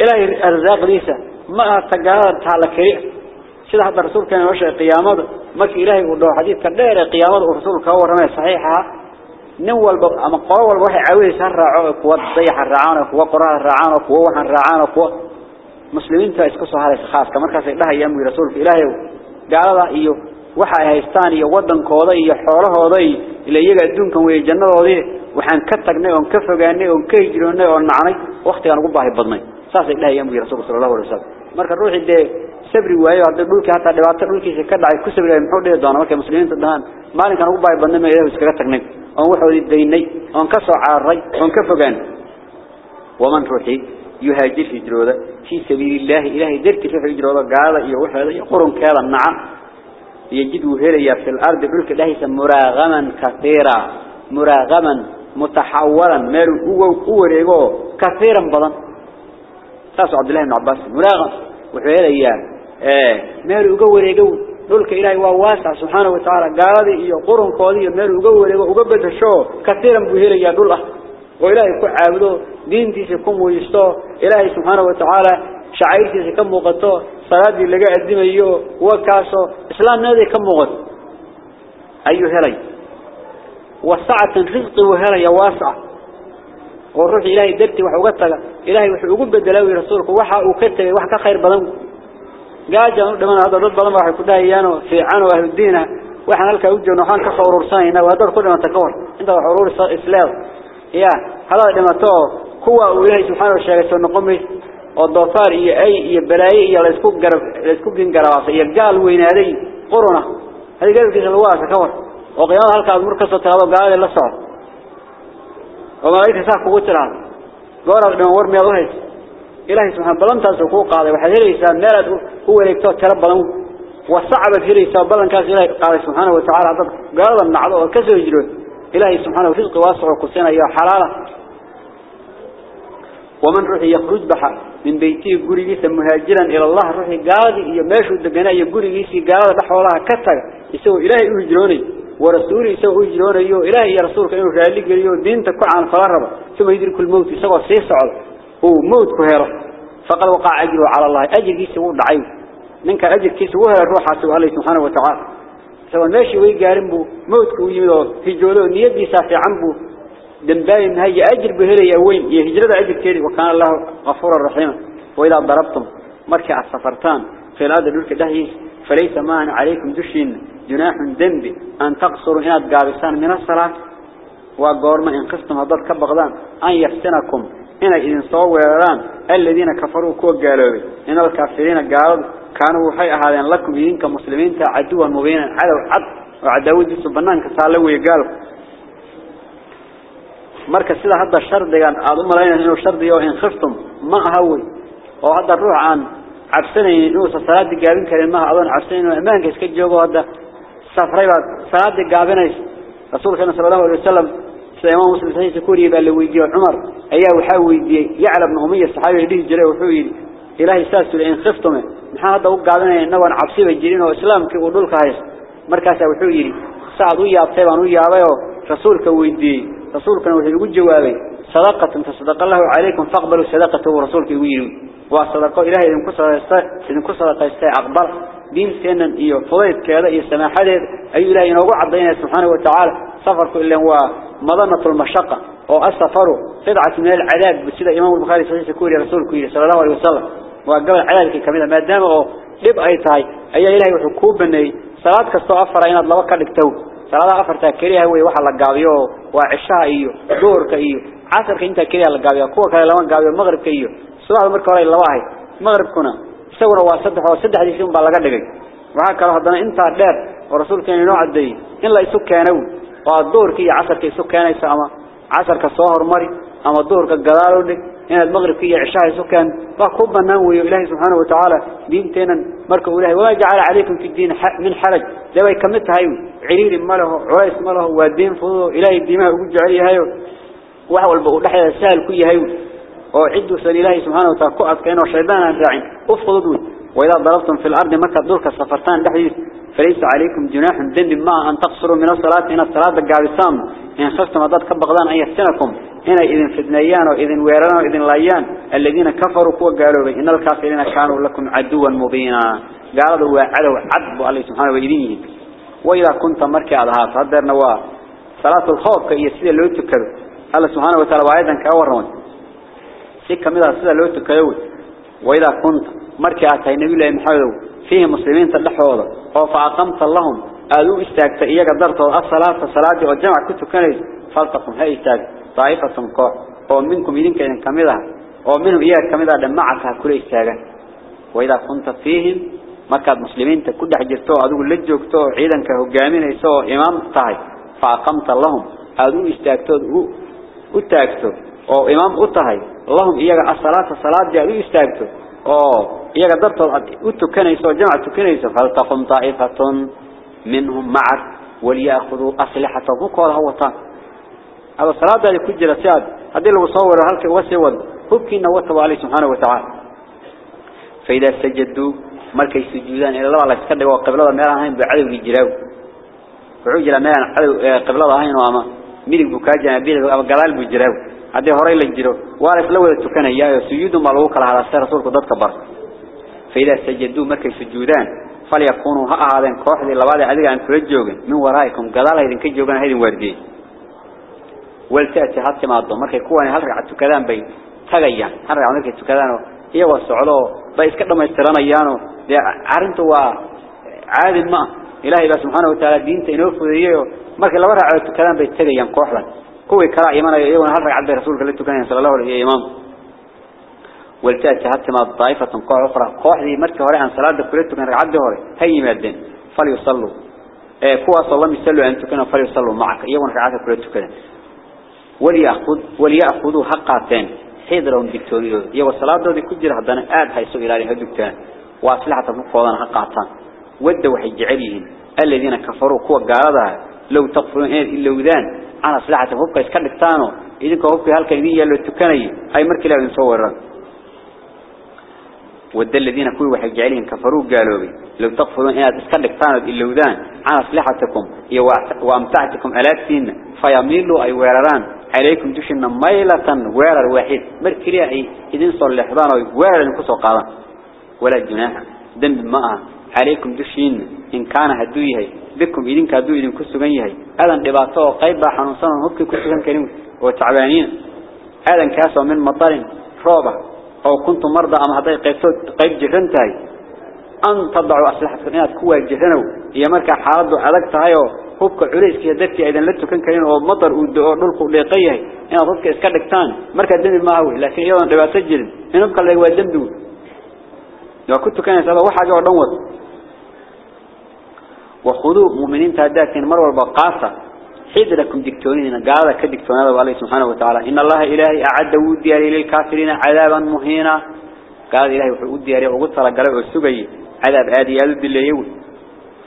[SPEAKER 1] إلى الرزاق ليس. ما تجار تعالى كريم شد حتى الرسول كان وش قيامة ما في إله يقول حديث كان دار قيامة الرسول كور ما صحيحها نول بق أما قوى الوحي عوي سر عوق وضيح الرعان وقوى قراء الرعان وقوى وح الرعان وقوى مسلمين تأسكسوا هذا الخاص. كما كان سيدها يمي رسول إلهي. قال الله إيوه. Waxa ay haystaan iyo wadankooda iyo xoolahooda ila iyaga adduunkan way jannadoodii waxaan ka tagnay oo ka fogaanay oo ka hijroonay oo nacnay waqtigan ugu baahi badnay saas ay dhahayaan mu rasuulka sallallahu alayhi wasallam marka ruuxii de sabri waayo hadda dhulka hata dhibaato dhulkiisa ka dhacay ku sabri muxuu dhigi doonaa markay muslimiinta dhahan maalinkan ugu baay badnay ilaahay iskaga tagnay oo waxoodi daynay oo ka soo caaray oo ka fogaan waman ruuxi yuhaajir hijrooda fi sabiilillahi ilaahay darti ruuxi hijrooda gaala iyo waxeeda iyo qurunkeeda naca يجدوا هريا في الأرض بلك دهيسا مراغما كثيرا مراغما متحولا مالو قوة وقوة ريقوه كثيرا بضا ساس عبد الله بن عباس مراغم وحي هريا إيه، مالو قوة ريقوه بلك إلهي واسع سبحانه وتعالى. قال هذه هي قرن قوضية مالو قوة ريقوه وقبت الشو كثيرا بهريا دول الله وإلهي كعابدو دين تيسي كم ويستو إلهي سبحانه وتعالى شعيرتي كم وقتا صلاتي لقى عدم أيوه وكاسو إسلام نادي كم وقت أيه هري وسعة الرزق وهري واسعة قرر إلهي دبت وحوقت إلهي وحوقت بدلاوي رسولك وحوقت وحكا خير بلن قاجة لمن هذا الرد راح يكون دايانو في عانو أهل الدين وحنا لك وجه نحن كخور رسائنا وهذا كل ما تقول عند حرور إسلام يا هذا لما تقول هو أولاي سبحانه وشاكسون قمي ka soo dad ku ka ilaahay wa soo oo doofaar iyo ay iyo balaaye iyo la isku garab la isku gingaraasa iyo gaal weynaaday quruna hadi galkiisa lagu aasa ka war oo qiyaamada halka aad mar ka soo taado gaalada la socdo oo malaa'ikta saa kugu tiraan gooraad dhiman war miyaad u haysa ilaahay subxaan balantaas kuu qaaday waxaad helaysaa meel aad u wareegto tiro badan وصعب هريسا بلن كاس إلهي قال سبحانه وتعالى هذا قال النعض وكسر يجرون إلهي سبحانه رزق واسع وكسينا يا حلالة ومن روح يخرج بحر. من بيته قريبيس مهاجرا إلى الله. روح قاضي يماشوا الدقناء يقريبيس قاضي بحولها كتر يسوي إلهي يجروني ورسوله يسوي يجروني إلهي يا رسولك إنه رالي قريبه دين تكون عن فراربه ثم يدرك الموت يسوي سيسعل هو موت كهيره فقد وقع أجره على الله. أجر يسوي دعيه منك أجر كيسوه الروح سوى الله سبحانه وتعالى. سواء ماشي ويقارن بو. موتك ويمدو في جوله نيدي سافي عنبو دنباين هاي أجر بهلي وين؟ يهجر أجر كيري. وكان الله غفورا رحيما وإذا ضربتم مركع السفرتان في الأرض دولك دهيس فليس معنا عليكم دشين جناح دنبي أن تقصروا هنا قابسان من الصلاة. وقورما إن قسطم هذا كبغضان أن يفتنكم. هنا إذن صوران الذين كفروا كو قالوا إن الكافرين قالوا كانوا وحي هذين لكم إذن كمسلمين تعدوا مبينا عدو عد وعداود سبنان كسالوا يقالوا marka sida hadda shardigan aad u malaynayso inuu shardiyo in khiftum ma ahawi oo hadda ruux aan cabsanayn inuu salaada gaabin karin ma adoon cabsanayn oo amaanka iska joogo hadda safray baad salaada gaabinayso rasuulka sallallahu alayhi wasallam sida imaam muslim saxiix ku riibay la weydiiyay umar ayaa waxa weydiiyay yaclab ibn umayya saxaabi dhihi jiray wuxuu yiri ilaahay saasul in khiftum maxaa hadda u gaabinay inagoon cabsiba jirin oo islaamkii uu dhulka haysto markaas wuxuu yiri saad u yaabtay baan u yaabay oo rasuulka weydiiyay رسولكنا وحي يقول جوابي صدقة تصدق الله عليكم فاقبلوا صدقته ورسولك يقول وصدقوا إلهي إذن كسر صدقة يستيع أقبل دين سينا إيو فضيت كذا إيو سماحة أي إلهي نوقع عضينا سبحانه وتعالى. سفركم إلا هو مظنة المشقة. وأسفروا قطعة من العذاب. بسيدة إمام البخاري صحيح سكوري رسولك صلى الله عليه وسلم. وقبل العذاب كميدا ما دامه لبقى يتهي أي إلهي وحكوب بني. صلاة كستو أفر الله وكا لكتوب salaada afarta kaliya way waxa la gaabiyo waa cishaha iyo doorka iyo casarka inta kaliya la gaabiyo kuwa kale lama gaabiyo maghribka iyo subaxda marka hore laba ahay maghribkuna isaguna waa saddex oo saddexdiisii baa laga dhigay waxa kale hadana inta dheer oo rasuulkeena inoo cadeeyay in la isu keeno waa doorka iyo casarka isu isu keen waa ku banaan weeyo ilaahay subhanahu wa ta'ala diinteena marka uu ilaahay waa jacala calaykum fi diin min haraj dabay kamid tahay عرير ماله عريس ماله ودين فضو إلهي الدماء وجه عليه هايو وحول بقول لحيا سهل كي هايو وعدوا سن إلهي سبحانه وتعالى. كأت كأنه شيطان راعين أفضلوا وإذا ضربتم في الأرض مكة دورك السفرتان دحيث فليس عليكم جناح ذنب ما أن تقصروا من الصلاة هنا الصلاة القابسام إن خفتم أضاد كبغضان أن يفتنكم. هنا إذن فدنيان وإذن ويران وإذن لايان الذين كفروا كوا قالوا إن الكافرين كانوا لكم عدوا مبينا. قالوا عدو عدب عليه سبحانه وإذنه وإذا كنت مركي على هذا فهدر نوا صلاة الخوف كي يسير لو تكذب الله سبحانه وتعالى وعيدا كأورون. سيكا مذا سيدا لو تكذب وإذا كنت مركي على نبي الله محمد فيه مسلمين تلحوظا فأقمت اللهم أدو استاكت إياك درت الصلاة. الصلاة والجمع كنت كنيز فالتقم هاي استاك طائفة قوح أو منكم يدين كيدين كميدها أو منهم إياه كميدها دمعتها كله إشتاقة وإذا كنت فيهم مكاد مسلمين تكد حجرتوا أدوه لجوكتوا عيدا كهجامين إيسوا إمام الطائف فأقمت اللهم أدوه إشتاقتوا أدوه إشتاقتوا أو إمام الطائف اللهم إياه الصلاة الصلاة جاءوا إشتاقتوا أو إياه دبت أدوه كنيسوا جمعة كنيسوا فلتقم طائفة منهم معك وليأخذوا أسلحة ذكرها وطاقة هذا صلاة اللي كجرا سياد. هذا اللي بصوره هلك وسيود هبكينا وطبع عليه سبحانه وتعالى. فإذا سجدوا مركز سجودان إلى الله الله يتكلم وقبل الله ميران هين بعلو الجراو وعجل ميران آه، قبل الله هين واما. ميلك بكاجنا بيلك قلال بجراو. هذا هرين الجراو وارف لو تكن إياه سجودوا ملوك على السير رسولك ضد كبر فإذا سجدوا مركز سجودان. فليكونوا هؤلاء كوحد اللي بعد عن كل الجوغن من ورائكم قلال هيدن كل الجوغن هيدن وردين والتأتي هات ما أضم مركي كوني هل رجعت كلام بين تغيا هل رجعت مركي كلام هي وسعله بس كده ما استلم يانو عرنت و عاد ما. إلهي بس سبحانه وتعالى دين تينوف ويجي مركي لو رجعت كلام بين تغيا كوحلا. هو كلا إيمانه يهون هل رجعت برسول قلت كلام صلى الله عليه وسلم. والتأتي هات ما ضعيفة قوة أخرى. كوحلي مركي هوري عن صلاة قلت كان رجعت هوري. هاي مادين فليصلوا. إيه، كوا صلى الله عليه وسلم أن تكون فليصلوا معك. يهون رجعت قلت waliyaakhuduu ha qaateen حيدرهم دكتوريود يو صلاة دي كجرة هدنا آد هاي سو إلهي هدوكتان وأصلحة مقوضان حقاتان. ود وحي جعليهم الذين كفروا كوا قالها لو تغفرون إيه إلا وذان عن أصلحة هبك يسكرك تانو إذن كهبك هالك إذن يلو تكني أي مركي لا ينصور ود الذين كوا وحي جعليهم كفروا قالوا بي. لو تغفرون إيه تسكرك تانو إلا وذان عن أصلحتكم. وأمتعتكم ألاتين. فيميلوا أي ويران عليكم دشنا ميلة ويرر واحد مركي أي إذن صلحضان ويرر كسو قالا ولا جناح. ذنب معه عليكم دشين إن كان هدويه بكم إذن كهدو إذن كسوغنيه هذا انقباطه قيبا حنوصنا هبك كسوغن كريم. وتعبانين. هذا كاسو من مطر روبة. أو كنتم مرضى أم هذا قيب جرنتهي أن تضعوا أسلحتكم إنها تكوى الجرنو هي مركا حالده أدكتهايو هبك عريس كي دكتي إذن لتو كان كريم ومطر ودلقوا ليقيه إنها ضدك إسكالكتان مركا الدنب ما هو لكن أيضا ربا سجل إن أبقى اللي هو الدنب لو كنت كان يسأل واحد ودنوض وخذوا مؤمنين تهداتين مروا البقاسة حيد لكم دكتورين قال كدكتورين هذا الله سبحانه وتعالى إن الله إلهي أعد ودياري للكافرين عذابا مهينا قال إلهي ودياري وقلت لك قلب السبي عذاب آدي يلد اللي يول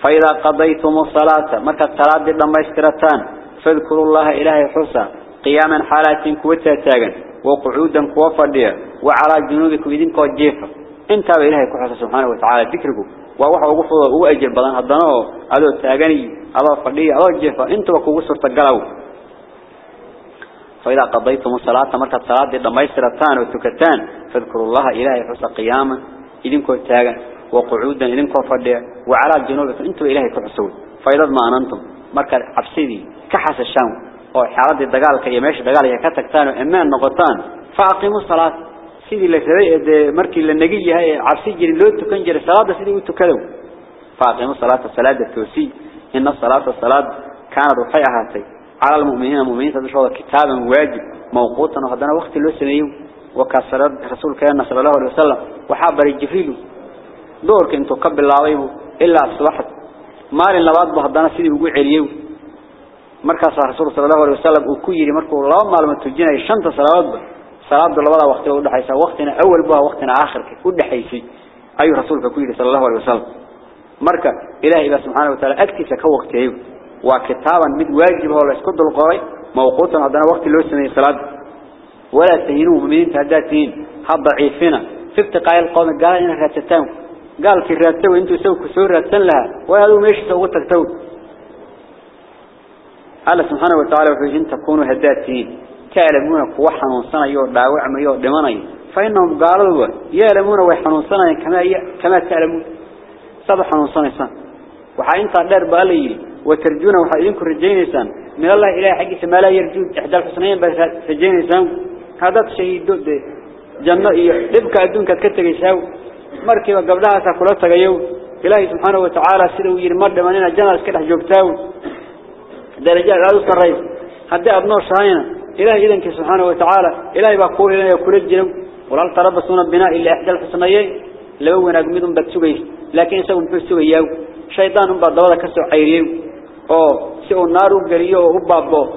[SPEAKER 1] فإذا قضيتم الصلاة مركز الصلاة لما يشترتان فاذكروا الله إلهي حسا قياما حالات كوتا تاغن. وقعودا كوفرديا وعلى جنوبكم إذن كوجيفا انت إلهي كحسا سبحانه وتعالى ذكركم. ووحا ugu ajir badan hadana oo adoo taagani adoo fadhiya adoo jeefa inta kugu surta galaw فإذا قضيتم الصلاة مركز صلاة دميسرتان وتكتان. فاذكروا الله إلهي حسى قياما. إذنكو تاغا وقعودا إذنكو فرديا وعلى الجنوب فإنتم إلهي كحسون فإذا ما أنتم مركز عبسيدي كحس الشام. وحالات الدقال كي يماشي دقال يكتكتان وإمان نقطان فأقيموا الصلاة. سيدي لسري مركي للنجية هاي عبسي جري لو تكن جري صلاة سيدي وتكلوا فأقيموا الصلاة الصلاة التوسي إن الصلاة الصلاة كانت رفيعة هاتي. على المؤمنين المؤمنين تدشوا كتابا واجب موقوتا وهدنا وقت اللي سنيو. وكسر رسول كان صلى الله عليه وسلم. وحابر الجفيل دورك انتو قبل اللعبه أيوه، إلا الصباحات مال اللعبات بهدانا سيدي بقوع اليو مركز صلى الله عليه وسلم وكيري مركز الله ما لما تجينا يشانت صلى صلاة الله وقت الله حيث وقتنا أول بها وقتنا آخر كده حيث أي رسولك كله صلى الله عليه وسلم. مركة إلهي سبحانه وتعالى أكتس كوقته أيوه. وكتابا من واجبه الله يسكد القرية موقوطا عندنا وقت اللي يسمي صلاة ولا تهينوه من انتهاداتين حب فينا في ابتقاء القوم قال إنك تتامك soo ku soo raadsan laha waa adu meesha ugu tagtay Allah subhanahu wa ta'ala wuxuu inta kunu hadatiin تعلمون كوا حنونسنا يو داوع ما يو دمناي فإنهم قالوا يعلمون ويحنونسنا كما كما تعلمون. سبع حنونسنا إنسان وحين تعدر بالي وترجون وحينكم رجين إنسان من الله إلى حق ما لا يرجون إحدى الحسنين بس رجين إنسان هذا شيء دود جنة يبقى دون كتكتك يساو مركي وقبلها ساكلات تغيو إلهي سبحانه وتعالى سيدو يرمد مننا جنة كده جوكتاو درجات هذا الرئيس هذا أبنو شاينا إلهي إذنك سبحانه وتعالى إلهي بقول إلهي يكون الجنو ولا تربصون بناء إلا إحدى الحسنيين لو نقمدهم بتسويه لكن سووا نفسويه شيطان بعد ضوء كسر عيريه أو سووا النار وقريه وبابه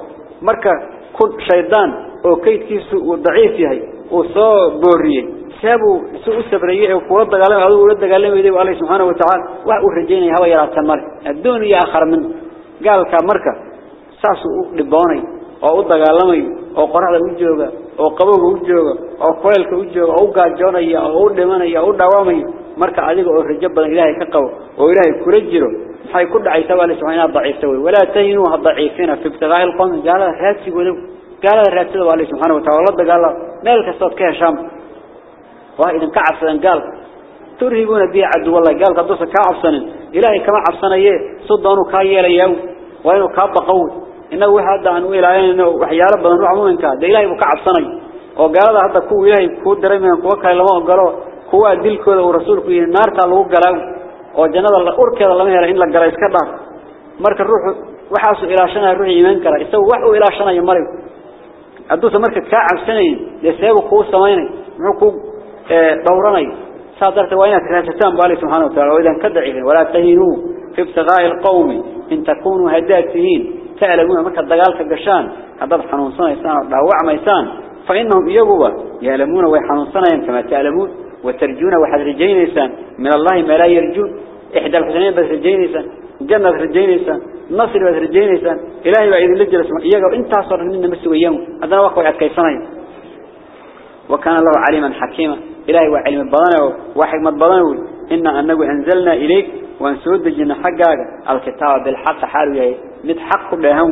[SPEAKER 1] مركا كل شيطان أو كيد كيسو ضعيف يهي وصو بوريه سابوا سوء السبرية وقوات دقالهم هذا ولد دقالهم يديه الله سبحانه وتعالى وحرجيني هوا يرى التمر الدنيا آخر منه قال كمركا ساسو لبوني oo u dagaalamay oo qoraxda u jooga oo qabowga u jooga oo kuleelka u jooga oo u gaajoonaya oo u dhimanaya oo u dhaawamay marka adiga oo rajo badan ilaahay ka qabo oo ilaahay kula jiro maxay ku dhacaysaa wala subhanahu wa ta'ala way wala tahinu hadaciifina fi ibtigaa turhibuna bi adu wallahi gaal. Ka dusa ka cabsanin. Ilaahay kama cabsanaye sudaanu ka yeelayaa waa inuu ka baqow إنه واحد عن ولاية إنه وحياله بدن روح مؤمنك ده إلهي بكعب صني وقال هذا هذا كو إلهي كو دريم من كو كلا ما قالوا كو أدل كو ورسول كو النار تعلو قالوا وجنة الله أرك هذا لما يرى إن جرى يسكبه مرك الروح وحاسو إلى شنا الروح إيمان كرا يسوي وحو إلى شنا يمري أدوس مرك كعب سنين يسوي كو سمين معكو دوراني. صادرت وين؟ كرهتان بالله سبحانه وتعالى. وإذا كدعي ولا تهينوا في ابتغاء القوم إن تكونوا هداتين تعلمون مركا دغالك غشان هذا حنون سنيسان داوع ميسان فإنهم يجوا يعلمون ويحنون سنين كما تعلمون. وترجون وحد رجينيسان من الله ما لا يرجون. إحدى الحسنين بس رجينيسا جنة رجينيسا نصر بس رجينيسا إلهي وإذن لجل اسمه. إياك إنت أصر مننا مسوا إياه هذا وقوع أتكيسانين وكان الله عليما حكيما. إلهي وعلم البضانة وحكمة البضانة إن أنه أنزلنا إليك وأنسود الجنة حقاك. الكتاب بالحق حاله نتحق لهم.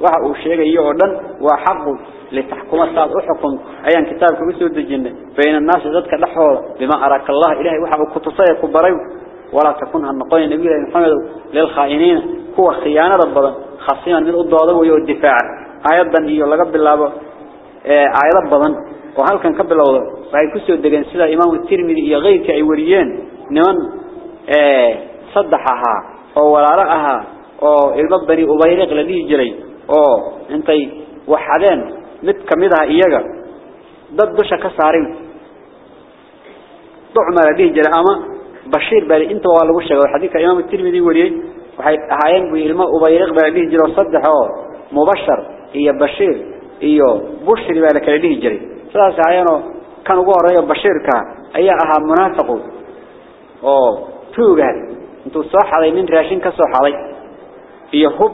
[SPEAKER 1] وحقوا الشيء يعلن وحقوا لتحكم الصاد أحكم أيان كتابك بسود الجنة. بين الناس ذاتك لحوظ بما أراك الله إلهي. وحقوا كتصير كبريو. ولا تكونها النقوين النبي محمد للخائنين. هو خيانة ربضا خاصيا من الضوء والدفاع آيادا إيو لقب الله آيات بضا وهل كان قبل الله. Waxay ku soo degeen sida imaam tirmidhi iyo qeyrka ay wariyeen niman ee saddex aha oo walaalo aha oo ilmo bari ubayriq la dhigi jiray oo intay waxadeen mid kamid ah iyaga dad dusha ka saaray ducma la dhigi jiray ama bashiir bari inta waa lagu sheegay xadiidka imaam tirmidhi wariyay waxay ahaayeen bu ilmo ubayriq baa la dhigi jiray saddex oo mubashar iyo bashiir iyo bushri baa la kala dhigi jiray sidaas ahaayeen كان tuuga intuu soo xaday nin raashin ka soo xaday iyo hub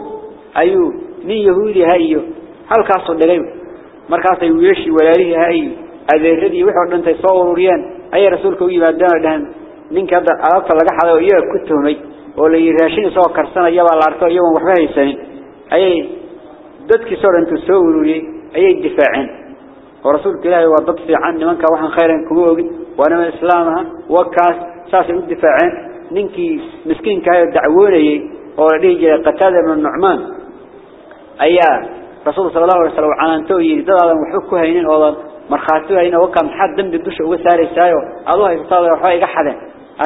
[SPEAKER 1] ayuu nin yahuudi hayo halkaas oo dhigay markaas ay wiishi walaalihi hay adeeradii wixii dhintay soo ururiyeen ayay rasuulka u yimaadeen dhahan ninka hadda alaabta laga xaday oo iyaga ku tuhmay oo la yiri raashin soo karsanaya baa la arko iyagoon waxba haysanin ayay dadkii soo dhantu soo ururiyay ayay difaaceen ورسول الله وضبط في عن من كان وحن خيرا كموجي وأنا من إسلامها وكاس ساس الدفاعين ننكي مسكين كان دعووني وليه قتادة من النعمان. أيها رسول صلى الله عليه وسلم عن أنتو يدل على محكوها هنا والله مرخاتوها هنا وكم حد دم بدوش وساري سايو. الله يفتاضي وحوائي قحدا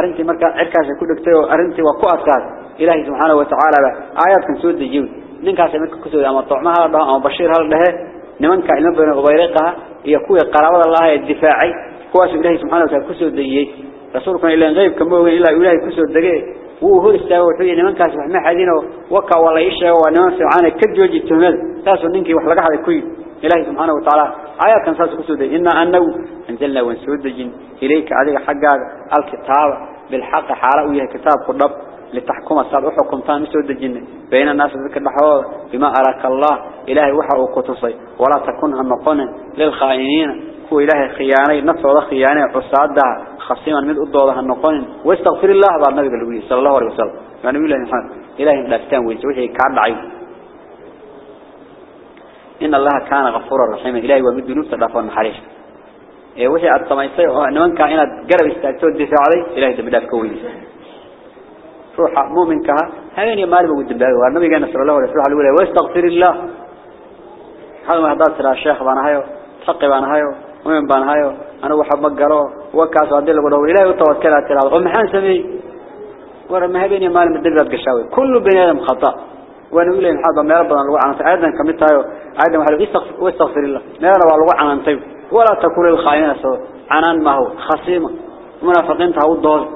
[SPEAKER 1] أرنتي مركا عركاسة كل كتير أرنتي وقوات كاس. إلهي سبحانه وتعالى آيات كان سود الجيود ننكاسة مركا كسود أما طعمها أما بشير هذا نمن كان ابن غبيرقه هي كوي قراوده الله الدفاعي. كواس الله سبحانه وتعالى كسو دغيه رسولك إلى غيب كما هو إلى الله كسو دغيه هو هو استاوى وحي نمن كان ما حدينه. وكا ولا يشه وأنا سبحانه كجوجي تمد تاسو نينكي واخ لغه حدي كوي. الله سبحانه وتعالى. آيات كان ساس كسو ان أنه أنزلنا وانسودجين إليك. عليك حقا الكتاب. بالحق حاله كتاب قدب لتحكم الصاد وحكم تام سود الجنة بين الناس ذكر بحوض بما أراك الله. إلهي وحا وقتصي ولا تكونها نقونا للخائنين. هو إلهي خياني. نفس ولا خياني. عصادها خصيما من أدوضها النقونا واستغفر الله بعد النبي النبي صلى الله عليه وسلم. يعني إلهي محمد. إلهي لافتان ويسوحي كعب عين. إن الله كان غفورا رحيما. إلهي ومد نفس الرفوان محريش إيه وحي أتميسي نوان كان إنا قرب استاكتو الدفاع عليه. إلهي تبدأ كويس روح مؤمن كها هذين يمال بقول دبابة والنبي قال صلى الله عليه وسلم الأولى واستغفر الله. هذا ما حضرت ترى الشيخ بنا هايو تقي بنا هايو وين بنا هايو. أنا وحب مقرأ وكاس عدل إلهي وتوكل على ترى ومحان سمي ورا ما هبين يمال دبابة قشاوي. كل بني آدم خطأ. وأنا أقول لهم هذا ما ربنا الوعى عن أيضا كميت هايو أيضا وحلو واستغفر, واستغفر الله. ما ربنا الوعى عن طيب ولا تقول الخائنين سوا عنان ما هو. خصيمة. منافقين تهو الضوء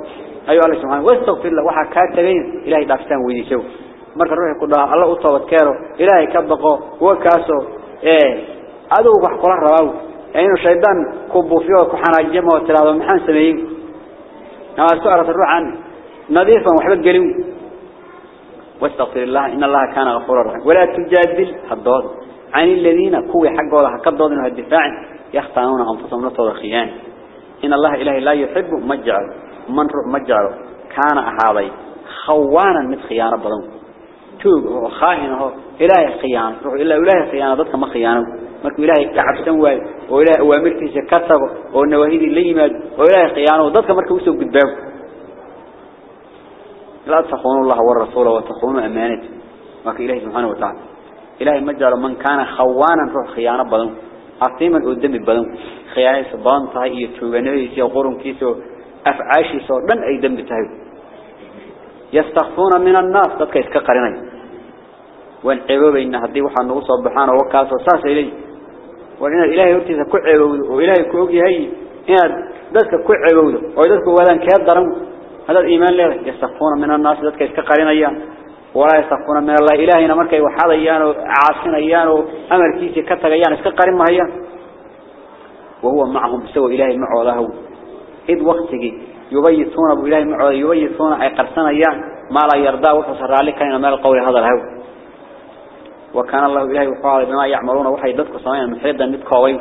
[SPEAKER 1] أيها الله سبحانه واستغفر الله وحا كاتبين إلهي دافتان ويديسو مركا روحي قلها الله أطوت كيرو. إلهي كبقو وكاسو. إيه. هذا هو بحقل الرواو يعني الشيطان كبو فيه وكحانا جمع وتلاذا محان سمين نما سؤالة الروح عنه نظيفا وحبت قليو واستغفر الله. إن الله كان غفورا رحيم ولا تجادل الضوء عن الذين كوي حق ولا إنه الدفاع يختانون أنفسهم نطور خيان إن الله إلهي لا يحب مجعل. من مجعل كان أحاضي. خوانا من خيانة بدن توب وخائنه إلهي خيانة. روح إلا إلهي خيانة ضدك ما خيانة. مركو إلهي كعبتن واي وإلهي أوامرتي سكتب والنواهيدي اللي يماد وإلهي خيانة وضدك مركو يسوق قدام. لا تخونوا الله والرسول وتخونوا أمانته مركو إلهي سبحانه وتعالى. إلهي مجعل من كان خوانا روح خيانة بدن عطيما قدامي بدن خيانة سبان طهي يتوغنويسي وقرن كيسو. أفعاشي صورا أي دم بتهيب يستخفون من الناس. تدك وإن عبوب إن هدي وحا نغصب بحانه وكاس وساس إليه وإن الإلهي يرتيس كل عبوب وإلهي كوكي هاي. إن ذاتك كل عبوب وذاتك ولان كياد درم؟ هذا الإيمان له. يستخفون من الناس. تدك يسكقرنين ولا يستخفون من الله. إلهينا مركي وحاد أيان وعاصين أيان وأمر كيسي كتغ أيان يسكقرن ما هيان وهو معهم بسوى إلهي معه له. إذ وقتك. يبيتون أبو إلهي معوذ يبيتون أي قرسنا أيام ما لا يرضى وحصر عليك إن ما القول هذا الهو؟ وكان الله إلهي وفعل بما يعملون وحي ضدك صمينا محيدا متكوين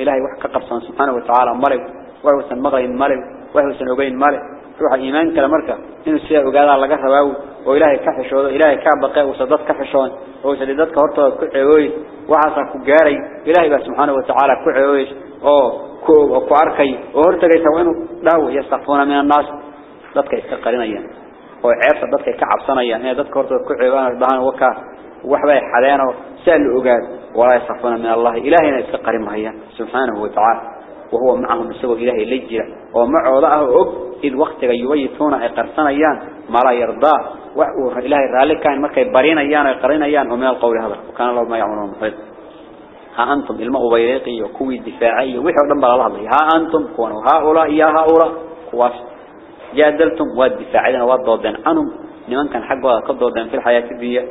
[SPEAKER 1] إلهي وحكا قرصان سبحانه وتعالى مرب وحوسا مغرين مرب وحوسا نبين مرب روح إيمان كلامركا إنه السياء وقال الله قصبه وإلهي كحشود إلهي كعبقى وصدت كحشون وسددت كهرطة كعوي وحصا كجاري. إلهي سبحانه وتعالى كعوي أو وهرتجي سوينه له يستخفون من الناس. ضدك يستقرين أيام. وعرف ضدك كعب سنة يعني ضدك هرتجي كعوي بهان وكا وحبا حدانا سأل أقاد ولا يستخفون من الله. إلهنا يستقرين مهيا سبحانه وتعالى. وهو معهم سوى إلهي لجرة ومعه ضعه أب. إذ وقت يويتون أي قرصان أيان ما لا يرضى. وحوه إلهي ذلك كان مركي برين أيان ويقرين أيان ومن القول هذا. وكان الله ما يعملون. ها أنتم الماء بيريقي وكوي الدفاعي وحو دنبال الله ها أنتم كونوا هؤلاء يا هؤلاء كواس جادلتم والدفاعين والضودين عنهم لمن كان حقه قد في الحياة الدنيا.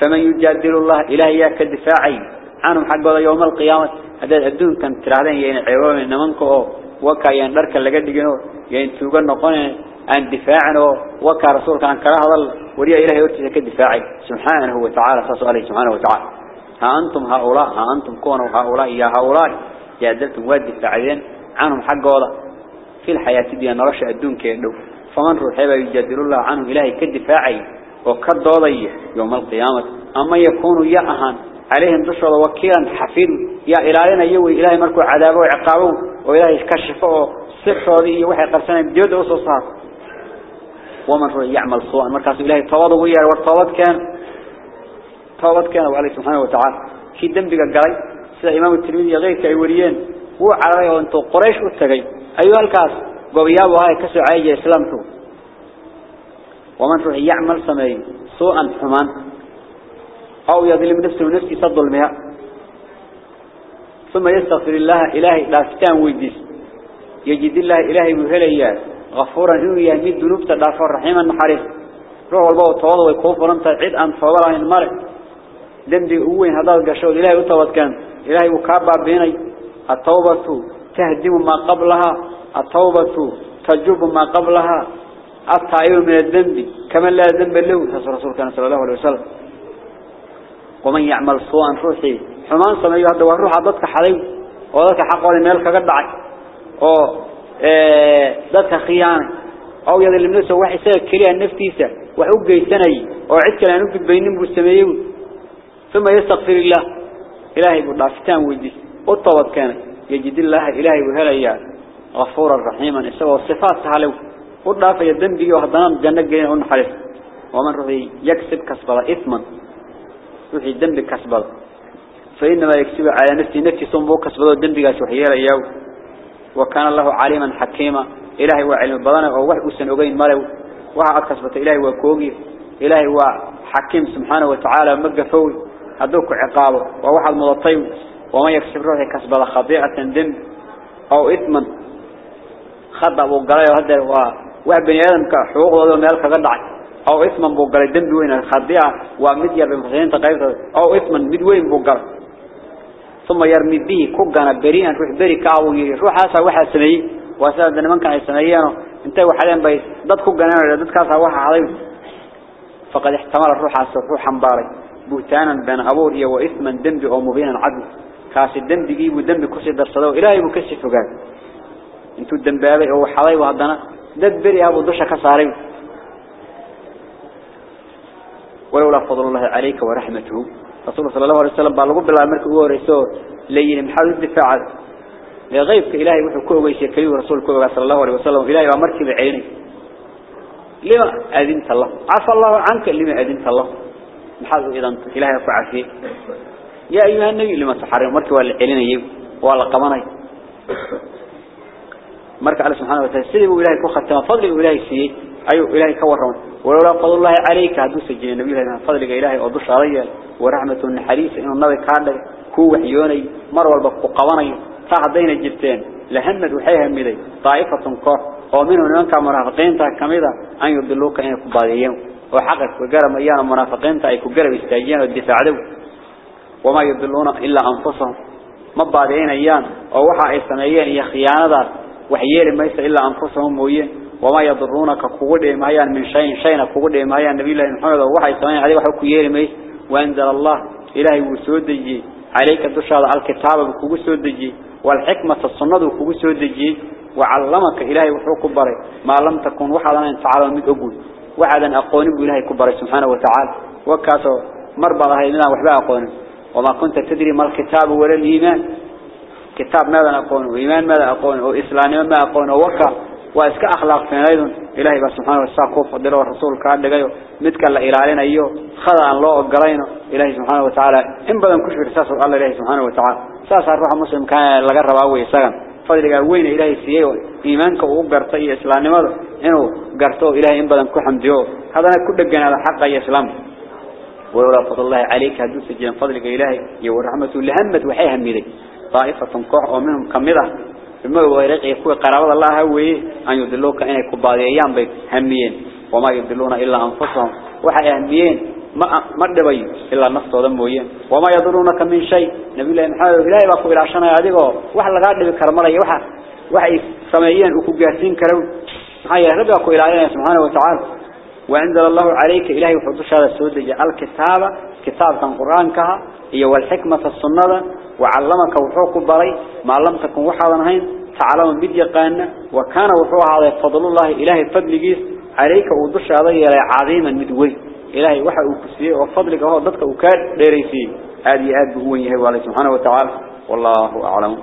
[SPEAKER 1] فمن يجادل الله إلهي ياك الدفاعي عنهم حقه يوم القيامة هذا الدون كان ترعدين ين عيوان إنمانكو وكا ين دركا لقد جنو. ين توقن نقون عن دفاعنا وكا رسول كان كراه ظل وليا إلهي يرتسك الدفاعي سبحانه وتعالى صلى عليه سبحانه وتعالى. ها أنتم هؤلاء ها أنتم كونوا هؤلاء يا هؤلاء جادلتم والدفاعيين عنهم حقه في الحياة دي نرش الدون كيدو. فمن روحي يجادل الله عنهم إلهي كالدفاعي وكالضوضي يوم القيامة. أما يكون يا أهان عليهم دشر وكيلا حفيد يا إلهنا يوي إلهي مركو عذابه وعقابه وإلهي كشفه سحره ذي وحي قرسنا بجود وصوصات. ومن يعمل سوءا مركز إلهي توضى ويا والتوض كان توض كان وعليه سبحانه وتعالى. في دنبك قال سيدا إمام الترمذي غير كأيوريين هو على وانتو قريش واتقي. أيها الكاس قويابه هاي كسو عايجة إسلامته ومن روح يعمل سمي سوءا حمان. أو يظلم نفسه ونفسه صد الماء ثم يستغفر الله إلهي لا فتان ويديس يجد الله إلهي مهليا غفورا إنه يهمد ذنوب تدافع رحيما نحريس روح والباو التواضع ويكون فرنتا عد أن فوضع المرء. دمدي أوين هذا القشود إلهي وتوض كان. إلهي وكابع بيني. التوبة تهدم ما قبلها. التوبة تجب ما قبلها. الطائر من الذنب. كما لا ذنب له. رسول كان صلى الله عليه وسلم. ومن يعمل سوءا روحي حمان سميه هذا وروح ضدك حليم. وضدك حق ولا مالك قد أو ضدك يدل الناس waxay isaga kaliya naftiisa wax u geysanay oo cid kale aan u gudbaynin buu sameeyay ثم يستغفر الله. إلهي weydiis oo toobad keenay yajid Allah Ilaahi wahalaya غفورا رحيما. isagoo sifaat halew ودافع الذنب وهدنا جنة جين ونحرس ومن رضي يكسب كسب إثما. روحي الذنب كسب فإنما يكسب على نفسه نفسه صنبو كسب الذنب سوحيا إياه وكان الله عليما حكيما. إلهي وعلم البضانة ووحي أسن أبين ملو وحا كسبت إلهي وكوغي إلهي وحكيم سبحانه وتعالى. مقفوي. هدوك عقابه. ووحد مضطيب. وما يكسب روحي كسب خطيئة ذنب أو إثما خطأ وقال هذا. وبني آدم كحقوق الله مال كقدع أو إثما بوجر الدم وين الخديعة ومدير بمخزين تقريبا. أو إثما مد وين بوجر ثم يرمي به كوجنا بريئا. روح بري كعو يروح هذا واحد سني وساد من كان سنيانه انت وحاليا بيس. ضد كوجنا ضد كاسا واحد عليه فقد احتمل الروح على الروح حنباري بوتانا بين أبور يا وإثما دم أو مبينا عدل. كاس الدم بيجيب ودم كسر درصده إلهي مكسر فجاه انتو حلاي وهدنا dad beri ah buu dusha ka saaray ولولا فضل الله عليك ورحمته رسول صلى الله عليه وسلم بلغوا بالله مركه هو رسول لين محل الدفاع. لغيبك إلهي وحو كوغيس كليه رسول صلى الله عليه وسلم. إلهي ومركي بعيني لما أذنت الله؟ عفى الله عنك لما أذنت الله. محل إذا إلهي فعل فيه. يا أيها النبي لما تحرم مركي ولا علينا ولا قمني مرك على سبحانه وتعالى. سيدي إلهي كختم فضل إلهي سي أيو إلهي كورهم ولولا فضل الله عليك هدوس الجنة النبي الله فضل إلهي ودش علي. ورحمة النحريس إنه النبي كان كو وحيوني مر والبق قواني. فهدين الجبتين لهمد وحيها مدي طائفة كور ومنهم ننكع منافقين كميدا أن يضلوك إن وحقك وقرم أيانا منافقين تأيكو قرب استاجين والدفاع دو وما يضلون إلا أنفسهم ما بعدين أيان أو وحا إستمعين هي خيانة وحيير ما إلا أنفسهم موين وما يضرونك كوغد مايان من شيء شيء كوغد مايان نبي الله محمد وحي سمين عليه وحي كيير ميس وأنزل الله إلهي وسودجي عليك دشاد الكتاب بكوغ سودجي والحكمة السنة بكوغ سودجي وعلمك إلهي وحوك بري ما لم تكن وحدا أن تعالى من أقول وحدا أقوني بإلهي كبري سبحانه وتعالى. وكاسو الله لنا وحبا أقوني وما كنت تدري ما الكتاب ولا الإيمان. كتاب ماذا نقول؟ وإيمان ماذا أقول؟ وإسلام ما أقول؟ ووكا. وإسك أخلاق في أيضا. إلهي سبحانه وتعالى كوف فضله الرسول كان لقيه متك الله إلى علينا أيوه خذ عن الله قرينا إلهي سبحانه وتعالى. إن بدن كشف رساس الله إلهي سبحانه وتعالى. ساس الروح مسلم كان لقرب أوي سجن فضل وين إلهي سيه إيمانك وقرطي إسلام ماذا إنه قرطه إلهي إن بدن كحمديه هذا كل جنا حق إسلام ولولا فضل الله عليك هدوس جن فضلك إلهي ورحمته لهمت وحيها ميلي طائفة كوح ومنهم كمدة ثم ويرق يكون قرابة الله هو أن يدلوك إن كباديان بك هميين وما يدلون إلا أنفسهم وحي هميين ما ما دبي إلا نفس ذنبوين وما يضرونك من شيء. نبي الله محمد إلهي بقول عشان يعذبه وح لقاد بكرمله وح وحي سميين وكجاسين كرو هاي ربك إلى الله سبحانه وتعالى. وأنزل الله عليك إلهي وحدش هذا السود. جعل كتابة كتاب كان قرآن كها. هي والحكمة السنة. وعلمك وحوك بري ما لم تكن وحدا هين تعلم بديقان وكان وحوها هذا فضل الله إلهي فضل جيس. عليك ودش هذا عظيما مدوي. إلهي وحا وكسيه وفضلك هو ضدك وكاد ديريسيه. هذه آد بقوين يهي سبحانه وتعالى. والله أعلم.